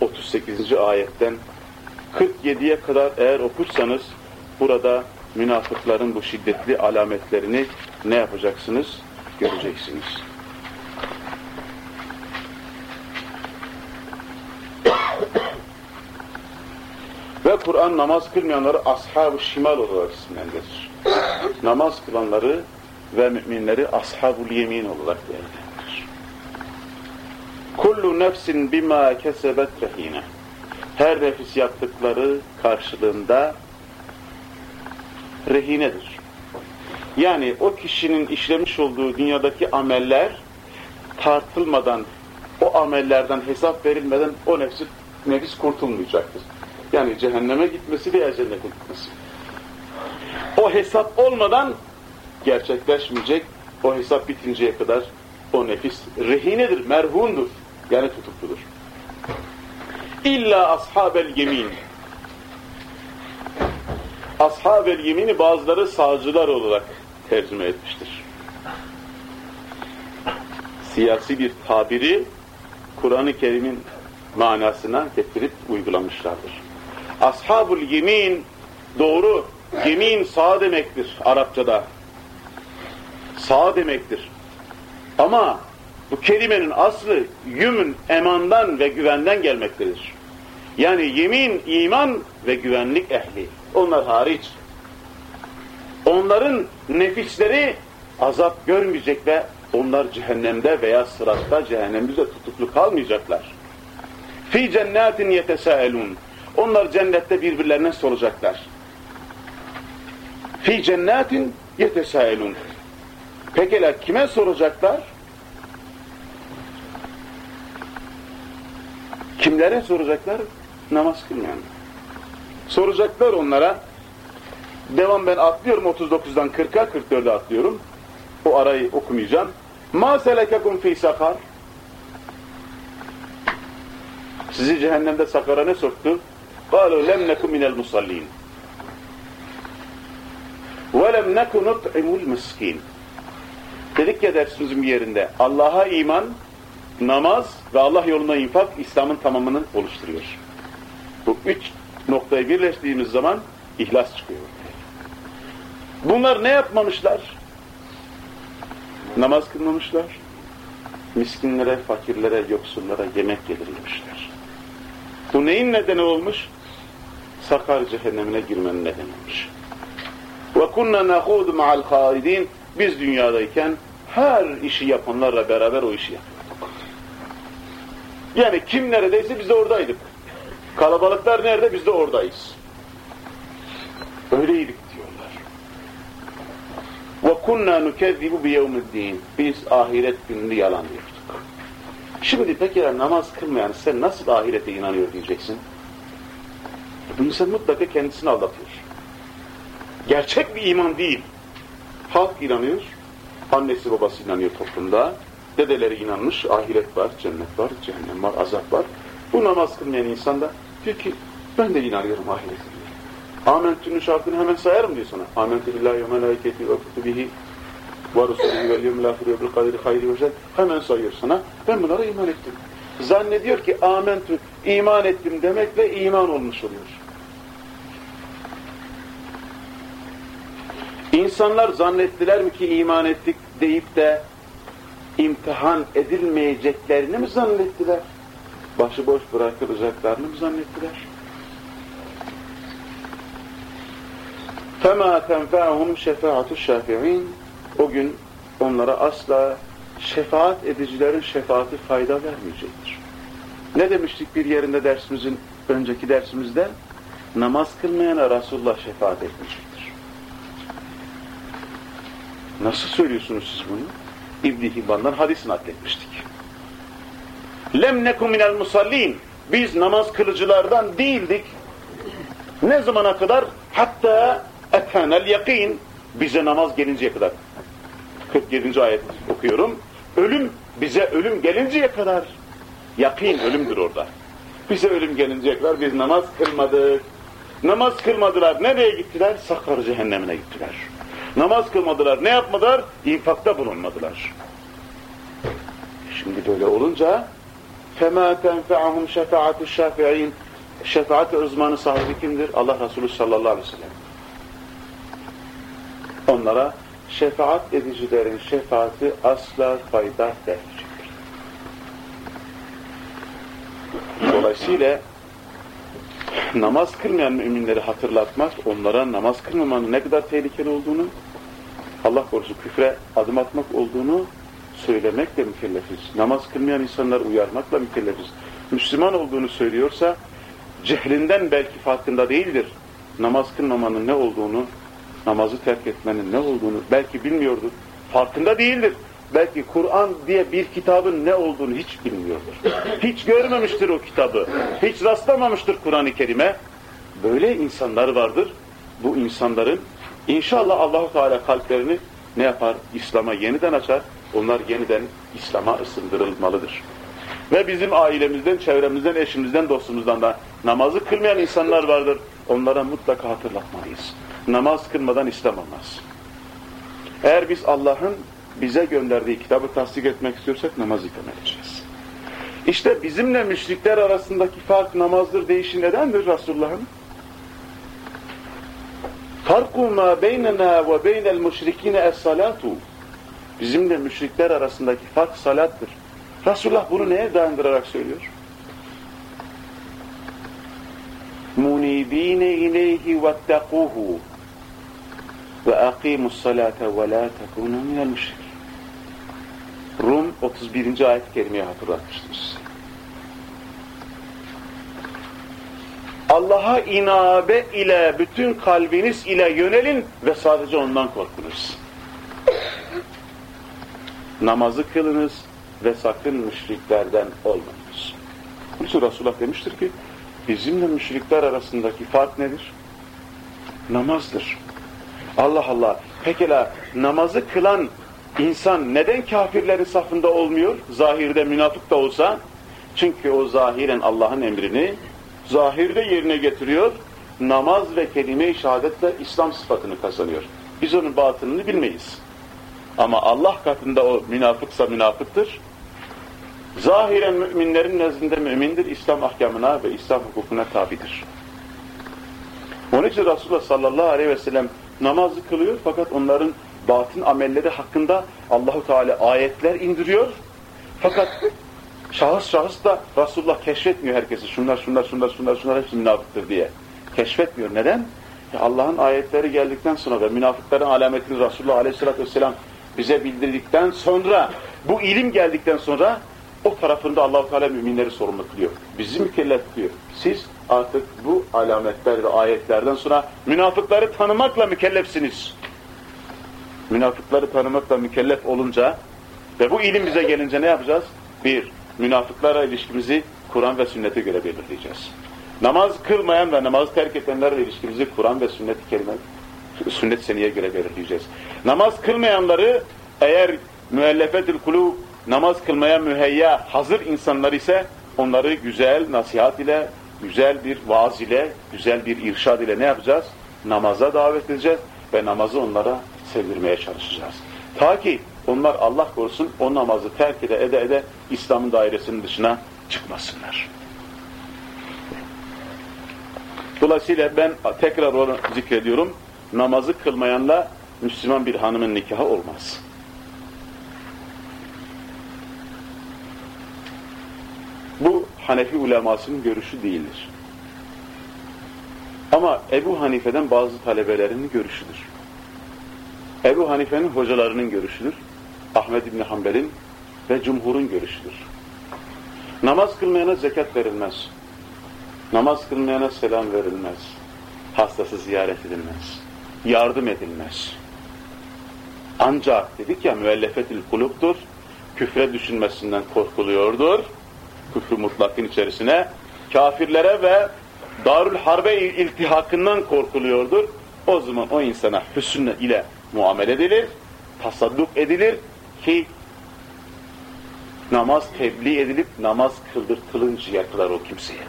38. ayetten 47'ye kadar eğer okursanız burada münafıkların bu şiddetli alametlerini ne yapacaksınız? Göreceksiniz. Kur'an namaz kılmayanları ashab-ı şimal olarak isimlendirir. namaz kılanları ve müminleri ashab-ı yemin olarak değerlendirir. Kullu nefsin bima kesebet rehine. Her nefis yaptıkları karşılığında rehinedir. Yani o kişinin işlemiş olduğu dünyadaki ameller tartılmadan o amellerden hesap verilmeden o nefsi, nefis kurtulmayacaktır. Yani cehenneme gitmesi veya cennete gitmesi. O hesap olmadan gerçekleşmeyecek. O hesap bitinceye kadar o nefis rehinedir, merhundur. Yani tutukludur. İlla ashabel yemin. Ashabel yemini bazıları sağcılar olarak tercüme etmiştir. Siyasi bir tabiri Kur'an-ı Kerim'in manasına getirip uygulamışlardır. Ashabul yemin doğru, yemin sağ demektir Arapçada. Sağ demektir. Ama bu kelimenin aslı yümün emandan ve güvenden gelmektedir. Yani yemin, iman ve güvenlik ehli. Onlar hariç. Onların nefisleri azap görmeyecek ve onlar cehennemde veya sıratta cehennemde tutuklu kalmayacaklar. Fi cennetin yetesaelun. Onlar cennette birbirlerine soracaklar. Fi cennetin yetesaelun. Pekala kime soracaklar? Kimlere soracaklar? Namaz kılmayan. Soracaklar onlara. Devam ben atlıyorum 39'dan 40'a 44'e atlıyorum. O arayı okumayacağım. Ma selekekum fi sakar? Sizi cehennemde sakara ne soktu? قالوا لم نكن من المصلين ولم نكن نطعم المسكين Dedik ya dersimizin bir yerinde Allah'a iman, namaz ve Allah yolunda infak İslam'ın tamamını oluşturuyor. Bu üç noktayı birleştiğimiz zaman ihlas çıkıyor. Bunlar ne yapmamışlar? Namaz kılmamışlar. Miskinlere, fakirlere, yoksullara yemek yedirmişler. Bu neyin nedeni olmuş? Sakar cehennemine girmenin nedeni olmuş. Kunna nahudu ma'al khaidin biz dünyadayken her işi yapanlarla beraber o işi yapıyorduk. Yani kim neredeyse biz de oradaydık. Kalabalıklar nerede biz de oradayız. Öyleydik diyorlar. Kunna nukezzibu bi yevmiddin. Biz ahiret gününü yalanlıyorduk. Şimdi peki namaz kılmayan sen nasıl ahirete inanıyor diyeceksin? Bu insan mutlaka kendisini aldatıyor. Gerçek bir iman değil. Halk inanıyor, annesi babası inanıyor toplumda, dedeleri inanmış, ahiret var, cennet var, cehennem var, azap var. Bu namaz kılmayan insan da diyor ki ben de inanıyorum ahirete. Amentü'nün şartını hemen sayarım diyor sana. Amentü billahi ve meleketi ve kutubihi ve rusulihi vel yevmil ahir ve bil kaderi hayri ve Hemen sayıyor sana. Ben bunlara iman ettim. Zannediyor ki amentü iman ettim demekle iman olmuş oluyor. İnsanlar zannettiler mi ki iman ettik deyip de imtihan edilmeyeceklerini mi zannettiler? Başıboş bırakılacaklarını mı zannettiler? فَمَا تَنْفَعُهُمْ شَفَاعَةُ الشَّافِعِينَ o gün onlara asla şefaat edicilerin şefaati fayda vermeyecektir. Ne demiştik bir yerinde dersimizin, önceki dersimizde? Namaz kılmayana Resulullah şefaat etmeyecektir. Nasıl söylüyorsunuz siz bunu? İbn-i Hibban'dan hadis nakletmiştik. Lem nekum minel musallin. Biz namaz kılıcılardan değildik. Ne zamana kadar? Hatta etenel yakin. Bize namaz gelinceye kadar. 47. ayet okuyorum. Ölüm bize ölüm gelinceye kadar. Yakin ölümdür orada. Bize ölüm gelinceye kadar biz namaz kılmadık. Namaz kılmadılar. Nereye gittiler? Sakar cehennemine gittiler. Namaz kılmadılar. Ne yapmadılar? İnfakta bulunmadılar. Şimdi böyle olunca فَمَا تَنْفَعَهُمْ شَفَاعَةُ الشَّافِعِينَ Şefaat uzmanı sahibi kimdir? Allah Resulü sallallahu aleyhi ve sellem. Onlara şefaat edicilerin şefaati asla fayda vermeyecektir. Dolayısıyla namaz kılmayan müminleri hatırlatmak, onlara namaz kılmamanın ne kadar tehlikeli olduğunu, Allah korusun küfre adım atmak olduğunu söylemekle mükellefiz. Namaz kılmayan insanları uyarmakla mükellefiz. Müslüman olduğunu söylüyorsa, cehlinden belki farkında değildir. Namaz kılmamanın ne olduğunu, namazı terk etmenin ne olduğunu belki bilmiyordur. Farkında değildir. belki Kur'an diye bir kitabın ne olduğunu hiç bilmiyordur. Hiç görmemiştir o kitabı. Hiç rastlamamıştır Kur'an-ı Kerim'e. Böyle insanlar vardır. Bu insanların inşallah Allahu Teala kalplerini ne yapar? İslam'a yeniden açar. Onlar yeniden İslam'a ısındırılmalıdır. Ve bizim ailemizden, çevremizden, eşimizden, dostumuzdan da namazı kılmayan insanlar vardır. Onlara mutlaka hatırlatmalıyız. Namaz kılmadan İslam olmaz. Eğer biz Allah'ın bize gönderdiği kitabı tasdik etmek istiyorsak namaz ikame edeceğiz. İşte bizimle müşrikler arasındaki fark namazdır değişi nedendir Resulullah'ın? Farku ma beynena ve beynel müşrikine es-salatu. Bizimle müşrikler arasındaki fark salattır. Resulullah bunu neye dayandırarak söylüyor? Munibine ileyhi vettekuhu ve akimus salate ve la tekunu. Rum 31. ayet-i kerimeye hatırlatmıştır. Allah'a inabe ile bütün kalbiniz ile yönelin ve sadece ondan korkunuz. Namazı kılınız ve sakın müşriklerden olmayınız. Bunun için Resulullah demiştir ki bizimle müşrikler arasındaki fark nedir? Namazdır. Allah Allah. Pekala namazı kılan insan neden kafirlerin safında olmuyor? Zahirde münafık da olsa. Çünkü o zahiren Allah'ın emrini zahirde yerine getiriyor. Namaz ve kelime-i şehadetle İslam sıfatını kazanıyor. Biz onun batınını bilmeyiz. Ama Allah katında o münafıksa münafıktır. Zahiren müminlerin nezdinde mümindir. İslam ahkamına ve İslam hukukuna tabidir. Onun için Resulullah sallallahu aleyhi ve sellem namazı kılıyor fakat onların batın amelleri hakkında Allahu Teala ayetler indiriyor. Fakat şahıs şahıs da Resulullah keşfetmiyor herkesi. Şunlar şunlar şunlar şunlar şunlar hepsi münafıktır diye. Keşfetmiyor. Neden? Allah'ın ayetleri geldikten sonra ve münafıkların alametini Resulullah aleyhissalatü vesselam bize bildirdikten sonra bu ilim geldikten sonra o tarafında Allah-u Teala müminleri sorumlu kılıyor. Bizi mükellef kılıyor. Siz artık bu alametler ve ayetlerden sonra münafıkları tanımakla mükellefsiniz. Münafıkları tanımakla mükellef olunca ve bu ilim bize gelince ne yapacağız? Bir, münafıklara ilişkimizi Kur'an ve sünnete göre belirleyeceğiz. Namaz kılmayan ve namazı terk edenlerle ilişkimizi Kur'an ve sünnet-i sünnet seniye göre belirleyeceğiz. Namaz kılmayanları eğer müellefetil kulub namaz kılmaya müheyya hazır insanlar ise onları güzel nasihat ile, güzel bir vaaz ile, güzel bir irşad ile ne yapacağız? Namaza davet edeceğiz ve namazı onlara sevdirmeye çalışacağız. Ta ki onlar Allah korusun o namazı terk ede ede ede İslam'ın dairesinin dışına çıkmasınlar. Dolayısıyla ben tekrar onu zikrediyorum. Namazı kılmayanla Müslüman bir hanımın nikahı olmaz. Bu Hanefi ulemasının görüşü değildir. Ama Ebu Hanife'den bazı talebelerinin görüşüdür. Ebu Hanife'nin hocalarının görüşüdür. Ahmed İbni Hanbel'in ve Cumhur'un görüşüdür. Namaz kılmayana zekat verilmez. Namaz kılmayana selam verilmez. Hastası ziyaret edilmez. Yardım edilmez. Ancak dedik ya müellefetil kuluptur. Küfre düşünmesinden korkuluyordur. Küfrü mutlakın içerisine. Kafirlere ve Darül Harbe iltihakından korkuluyordur. O zaman o insana hüsnü ile muamele edilir, tasadduk edilir ki namaz tebliğ edilip namaz kıldırtılıncaya kadar o kimseye.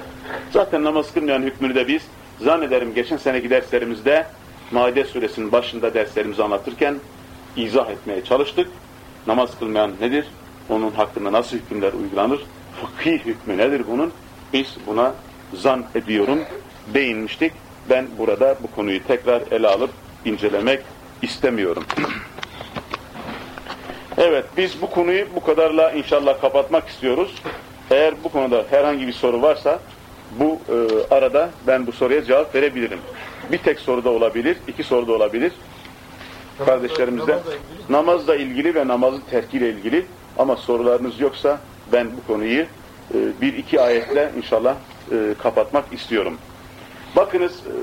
Zaten namaz kılmayan hükmünü de biz zannederim geçen seneki derslerimizde Maide suresinin başında derslerimizi anlatırken izah etmeye çalıştık. Namaz kılmayan nedir? Onun hakkında nasıl hükümler uygulanır? Fıkhi hükmü nedir bunun? Biz buna zan ediyorum değinmiştik. Ben burada bu konuyu tekrar ele alıp incelemek istemiyorum. evet biz bu konuyu bu kadarla inşallah kapatmak istiyoruz. Eğer bu konuda herhangi bir soru varsa bu e, arada ben bu soruya cevap verebilirim. Bir tek soru da olabilir, iki soru da olabilir. Kardeşlerimizden namazla ilgili ve namazı terkiyle ilgili ama sorularınız yoksa ben bu konuyu e, bir iki ayetle inşallah e, kapatmak istiyorum. Bakınız e,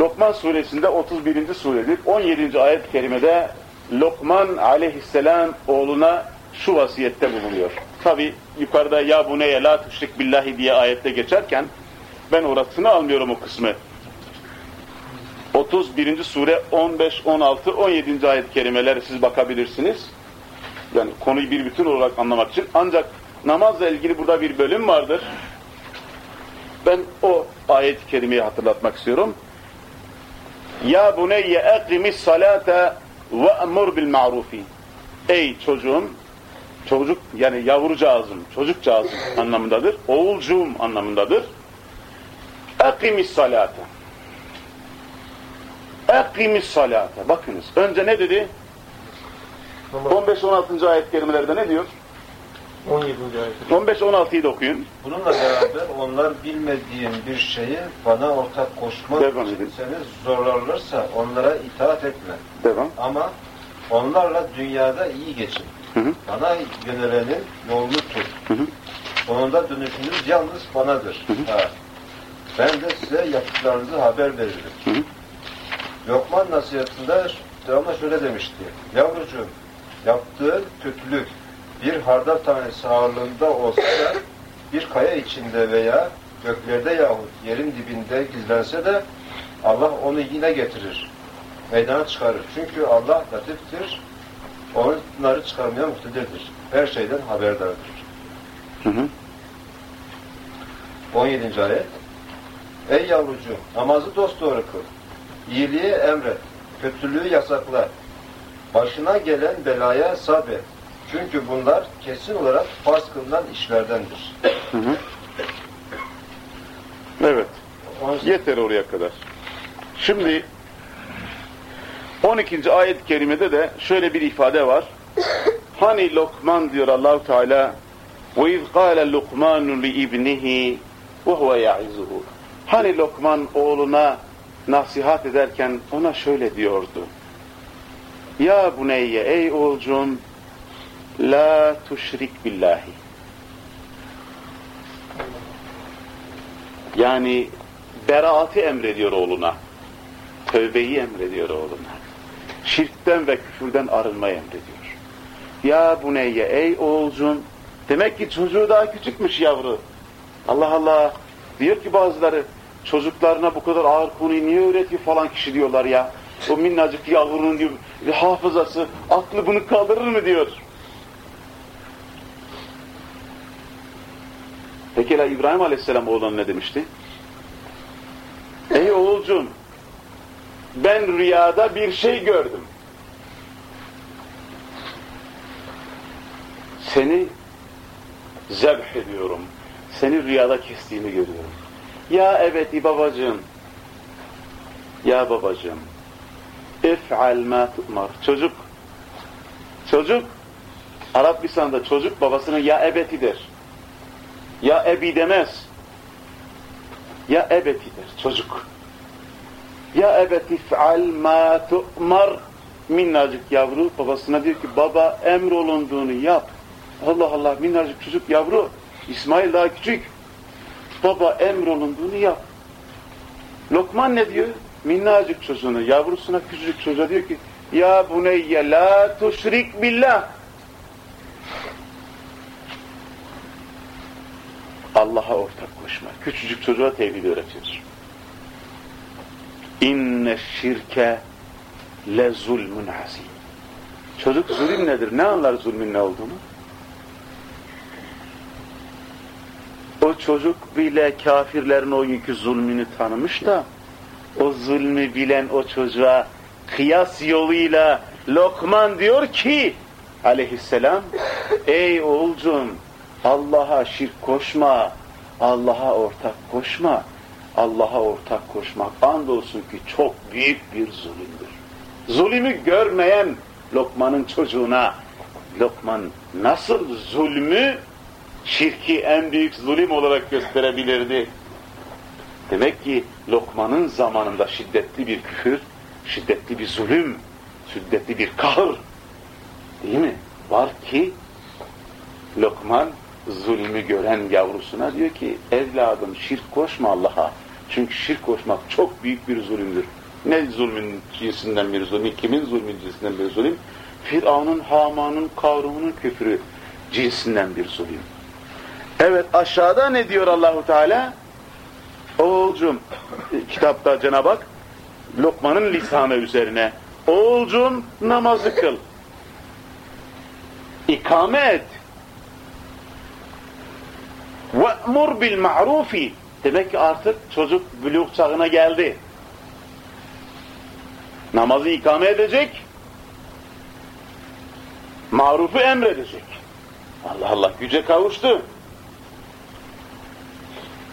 Lokman suresinde 31. suredir. 17. ayet-i kerimede Lokman aleyhisselam oğluna şu vasiyette bulunuyor. Tabi yukarıda ya bu neye la tüşrik billahi diye ayette geçerken ben orasını almıyorum o kısmı. 31. sure 15, 16, 17. ayet kelimeleri siz bakabilirsiniz. Yani konuyu bir bütün olarak anlamak için. Ancak namazla ilgili burada bir bölüm vardır. Ben o ayet-i kerimeyi hatırlatmak istiyorum. Ya buneyye eqimis salate ve emur bil ma'rufi. Ey çocuğum, çocuk yani yavrucağızım, çocukcağızım anlamındadır. Oğulcuğum anlamındadır. Eqimis salate. Eqimis salate. Bakınız önce ne dedi? 15-16. ayet kelimelerde ne diyor? 17. ayet. 15-16'yı da okuyun. Bununla beraber onlar bilmediğin bir şeyi bana ortak koşmak Devam için edin. seni zorlarlarsa onlara itaat etme. Devam. Ama onlarla dünyada iyi geçin. Hı hı. Bana yönelenin yolunu tut. Hı hı. Sonunda dönüşünüz yalnız banadır. Ha. Ben de size yaptıklarınızı haber veririm. Hı hı. Lokman nasihatinde ama şöyle demişti. Yavrucuğum yaptığın kötülük bir hardal tanesi ağırlığında olsa da bir kaya içinde veya göklerde yahut yerin dibinde gizlense de Allah onu yine getirir. Meydana çıkarır. Çünkü Allah latiftir. Onları çıkarmaya muktedirdir. Her şeyden haberdardır. Hı hı. 17. ayet. Ey yavrucuğum namazı dosdoğru kıl. İyiliği emret. Kötülüğü yasakla. Başına gelen belaya sabret. Çünkü bunlar kesin olarak farz kılınan işlerdendir. Hı hı. Evet. 18. Yeter oraya kadar. Şimdi 12. ayet-i kerimede de şöyle bir ifade var. Hani Lokman diyor Allahu Teala ve iz qala Lokman li ibnihi ve huve ya'izuhu. Hani Lokman oğluna nasihat ederken ona şöyle diyordu. Ya buneyye ey oğulcum la tuşrik billahi. Yani beraati emrediyor oğluna. Tövbeyi emrediyor oğluna. Şirkten ve küfürden arınmayı emrediyor. Ya buneyye ey oğulcum. Demek ki çocuğu daha küçükmüş yavru. Allah Allah. Diyor ki bazıları çocuklarına bu kadar ağır konuyu niye öğretiyor falan kişi diyorlar ya. O minnacık yavrunun diyor, hafızası, aklı bunu kaldırır mı diyor. Pekala İbrahim Aleyhisselam oğluna ne demişti? Ey oğulcum, ben rüyada bir şey gördüm. Seni zebh ediyorum. Seni rüyada kestiğimi görüyorum. Ya ebedi babacığım, ya babacığım, if'al ma tu'mar. Çocuk, çocuk, Arap lisanında çocuk babasının ya ebeti der. Ya ebi demez. Ya ebeti der çocuk. Ya ebeti fe'al ma tu'mar. Minnacık yavru babasına diyor ki baba emrolunduğunu yap. Allah Allah minnacık çocuk yavru. İsmail daha küçük. Baba emrolunduğunu yap. Lokman ne diyor? Minnacık çocuğuna, yavrusuna küçücük çocuğa diyor ki Ya buneyye la tuşrik billah. Allah'a ortak koşma. Küçücük çocuğa tevhid öğretiyor. İnne şirke le zulmün azim. Çocuk zulüm nedir? Ne anlar zulmün ne olduğunu? O çocuk bile kafirlerin o günkü zulmünü tanımış da o zulmü bilen o çocuğa kıyas yoluyla Lokman diyor ki aleyhisselam ey oğulcum Allah'a şirk koşma, Allah'a ortak koşma. Allah'a ortak koşmak andolsun ki çok büyük bir zulümdür. Zulümü görmeyen Lokman'ın çocuğuna Lokman nasıl zulmü şirki en büyük zulüm olarak gösterebilirdi? Demek ki Lokman'ın zamanında şiddetli bir küfür, şiddetli bir zulüm, şiddetli bir kahır değil mi? Var ki Lokman zulmü gören yavrusuna diyor ki evladım şirk koşma Allah'a. Çünkü şirk koşmak çok büyük bir zulümdür. Ne zulmün cinsinden bir zulüm, kimin zulmün cinsinden bir zulüm? Firavun'un, Haman'ın, Karun'un küfrü cinsinden bir zulüm. Evet aşağıda ne diyor Allahu Teala? Oğulcum e, kitapta Cenab-ı Hak Lokman'ın lisanı üzerine oğulcum namazı kıl. İkame et. Ve'mur bil ma'rufi. Demek ki artık çocuk büluk çağına geldi. Namazı ikame edecek. Marufu emredecek. Allah Allah güce kavuştu.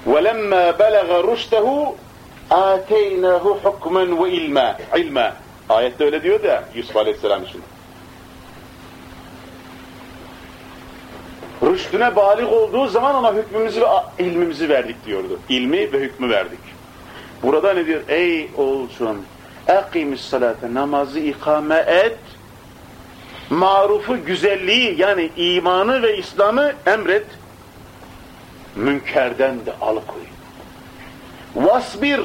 وَلَمَّا بَلَغَ رُشْتَهُ آتَيْنَاهُ حُكْمًا وَاِلْمًا ilma. Ayette öyle diyor da Yusuf Aleyhisselam için. Rüştüne balik olduğu zaman ona hükmümüzü ve ilmimizi verdik diyordu. İlmi ve hükmü verdik. Burada ne diyor? Ey oğulcum, اَقِيمِ salate namazı ikame et, marufu güzelliği yani imanı ve İslam'ı emret, münkerden de alıkoy. Vasbir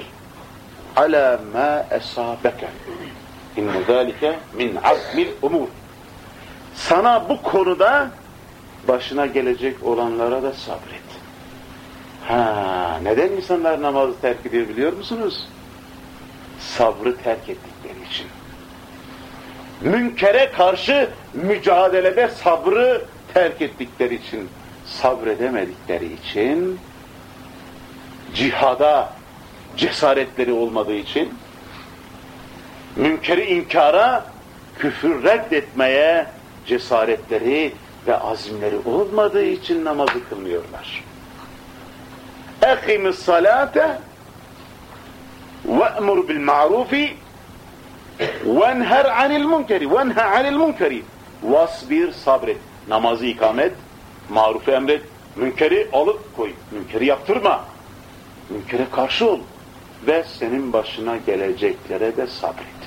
ala ma esabeke. İnne zâlike min azmil umur. Sana bu konuda başına gelecek olanlara da sabret. Ha, neden insanlar namazı terk ediyor biliyor musunuz? Sabrı terk ettikleri için. Münkere karşı mücadelede sabrı terk ettikleri için, sabredemedikleri için, cihada cesaretleri olmadığı için, münkeri inkara, küfür reddetmeye cesaretleri ve azimleri olmadığı için namazı kılmıyorlar. اَقِمِ الصَّلَاةَ وَأْمُرْ بِالْمَعْرُوفِ وَنْهَرْ عَنِ الْمُنْكَرِ وَنْهَ عَنِ الْمُنْكَرِ Vasbir sabret. Namazı ikamet, marufu emret, münkeri alıp koy. Münkeri yaptırma. Münkere karşı ol. Ve senin başına geleceklere de sabret.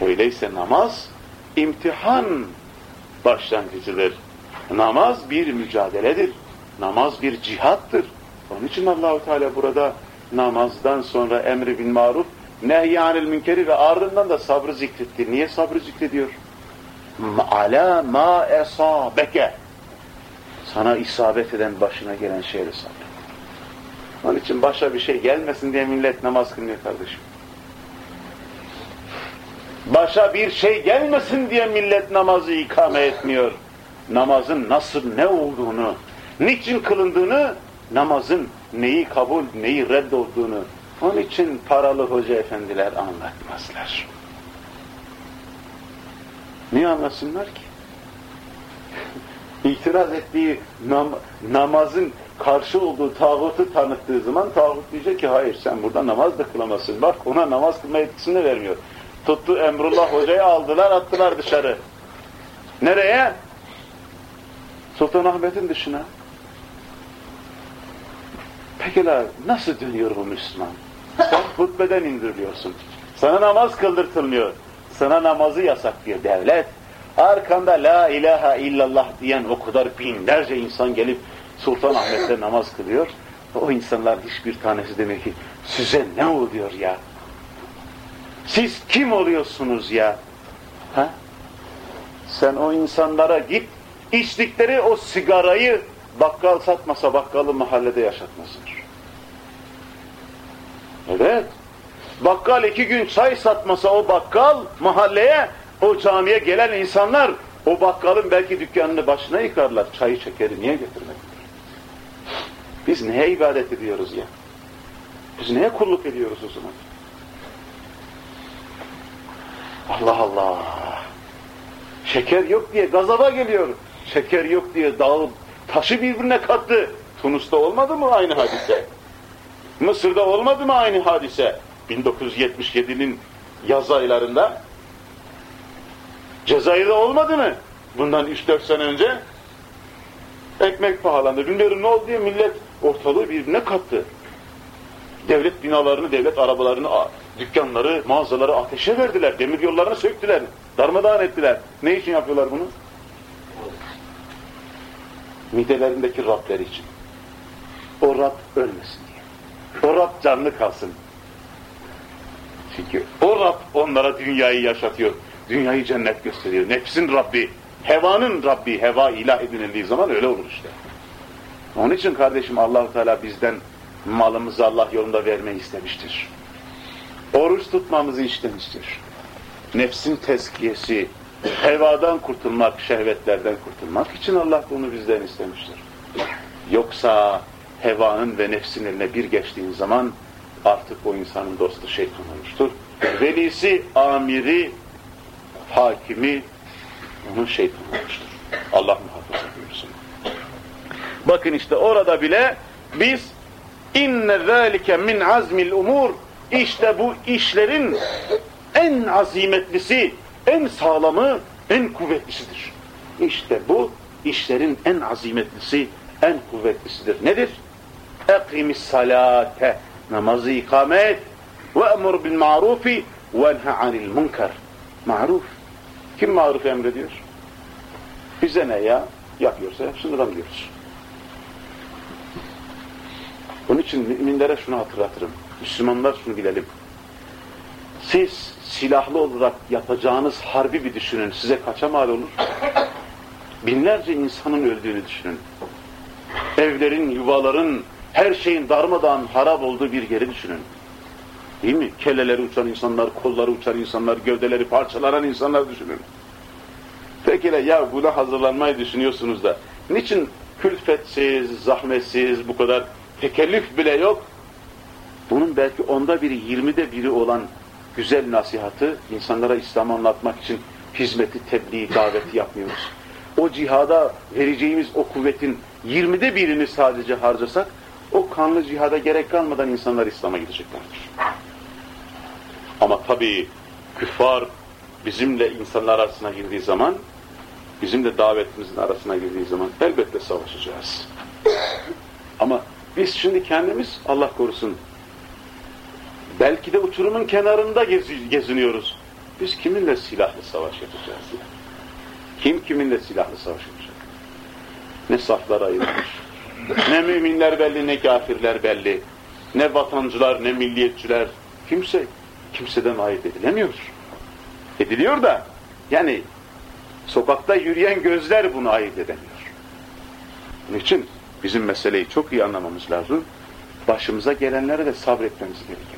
Öyleyse namaz imtihan başlangıcıdır. Namaz bir mücadeledir. Namaz bir cihattır. Onun için Allahu Teala burada namazdan sonra emri bin maruf, nehyanil münkeri ve ardından da sabrı zikretti. Niye sabrı zikrediyor? Ala ma esabeke. Sana isabet eden başına gelen şeyle sabret. Onun için başa bir şey gelmesin diye millet namaz kılmıyor kardeşim. Başa bir şey gelmesin diye millet namazı ikame etmiyor. Namazın nasıl ne olduğunu, niçin kılındığını, namazın neyi kabul, neyi reddolduğunu, onun için paralı hoca efendiler anlatmazlar. Niye anlasınlar ki? İtiraz ettiği nam namazın karşı olduğu tağutu tanıttığı zaman tağut diyecek ki hayır sen burada namaz da kılamazsın. Bak ona namaz kılma etkisini vermiyor. Tuttu Emrullah Hoca'yı aldılar attılar dışarı. Nereye? Sultanahmet'in dışına. Pekala nasıl dönüyor bu Müslüman? Sen hutbeden indiriliyorsun. Sana namaz kıldırtılmıyor. Sana namazı yasaklıyor devlet. Arkanda la ilahe illallah diyen o kadar binlerce insan gelip Sultanahmet'te namaz kılıyor. O insanlar hiçbir tanesi demek ki size ne oluyor ya? Siz kim oluyorsunuz ya? Ha? Sen o insanlara git, içtikleri o sigarayı bakkal satmasa bakkalı mahallede yaşatmasındır. Evet. Bakkal iki gün çay satmasa o bakkal mahalleye, o camiye gelen insanlar o bakkalın belki dükkanını başına yıkarlar. Çayı çekeri niye getirmediler? Biz neye ibadet ediyoruz ya? Biz neye kulluk ediyoruz o zaman? Allah Allah. Şeker yok diye gazaba geliyor. Şeker yok diye dağı taşı birbirine kattı. Tunus'ta olmadı mı aynı hadise? Mısır'da olmadı mı aynı hadise? 1977'nin yaz aylarında. Cezayir'de olmadı mı? Bundan 3-4 sene önce ekmek pahalandı. Bilmiyorum ne oldu diye millet ortalığı birbirine kattı. Devlet binalarını, devlet arabalarını, dükkanları, mağazaları ateşe verdiler. Demir yollarını söktüler. Darmadağın ettiler. Ne için yapıyorlar bunu? Midelerindeki Rableri için. O Rab ölmesin diye. O Rab canlı kalsın. Çünkü o Rab onlara dünyayı yaşatıyor. Dünyayı cennet gösteriyor. Nefsin Rabbi, hevanın Rabbi, heva ilah edinildiği zaman öyle olur işte. Onun için kardeşim allah Teala bizden malımızı Allah yolunda vermeyi istemiştir. Oruç tutmamızı istemiştir. Nefsin tezkiyesi, hevadan kurtulmak, şehvetlerden kurtulmak için Allah bunu bizden istemiştir. Yoksa hevanın ve nefsin eline bir geçtiğin zaman artık o insanın dostu şeytan olmuştur. Velisi, amiri, hakimi onun şeytan olmuştur. Allah muhafaza buyursun. Bakın işte orada bile biz inne zâlike min azmil umur işte bu işlerin en azimetlisi, en sağlamı, en kuvvetlisidir. İşte bu işlerin en azimetlisi, en kuvvetlisidir. Nedir? Ekimis salate namazı ikamet ve emur bil marufi ve nha anil munkar. Maruf. Kim maruf emrediyor? Bize ne ya? Yapıyorsa yapsın diyoruz. Onun için müminlere şunu hatırlatırım. Müslümanlar şunu bilelim. Siz silahlı olarak yapacağınız harbi bir düşünün. Size kaça mal olur? Binlerce insanın öldüğünü düşünün. Evlerin, yuvaların, her şeyin darmadağın harap olduğu bir yeri düşünün. Değil mi? Kelleleri uçan insanlar, kolları uçan insanlar, gövdeleri parçalanan insanlar düşünün. Peki ya buna hazırlanmayı düşünüyorsunuz da niçin külfetsiz, zahmetsiz, bu kadar tekellüf bile yok? Bunun belki onda biri, yirmide biri olan güzel nasihatı insanlara İslam'ı anlatmak için hizmeti, tebliğ, daveti yapmıyoruz. O cihada vereceğimiz o kuvvetin yirmide birini sadece harcasak o kanlı cihada gerek kalmadan insanlar İslam'a gideceklerdir. Ama tabii küffar bizimle insanlar arasına girdiği zaman, bizimle davetimizin arasına girdiği zaman elbette savaşacağız. Ama biz şimdi kendimiz Allah korusun belki de uçurumun kenarında geziniyoruz. Biz kiminle silahlı savaş yapacağız? Yani? Kim kiminle silahlı savaş yapacak? Ne saflar ayrılmış. Ne müminler belli, ne kafirler belli. Ne vatancılar, ne milliyetçiler. Kimse, kimseden ayırt edilemiyor. Ediliyor da, yani sokakta yürüyen gözler bunu ayırt edemiyor. Onun için bizim meseleyi çok iyi anlamamız lazım. Başımıza gelenlere de sabretmemiz gerekir.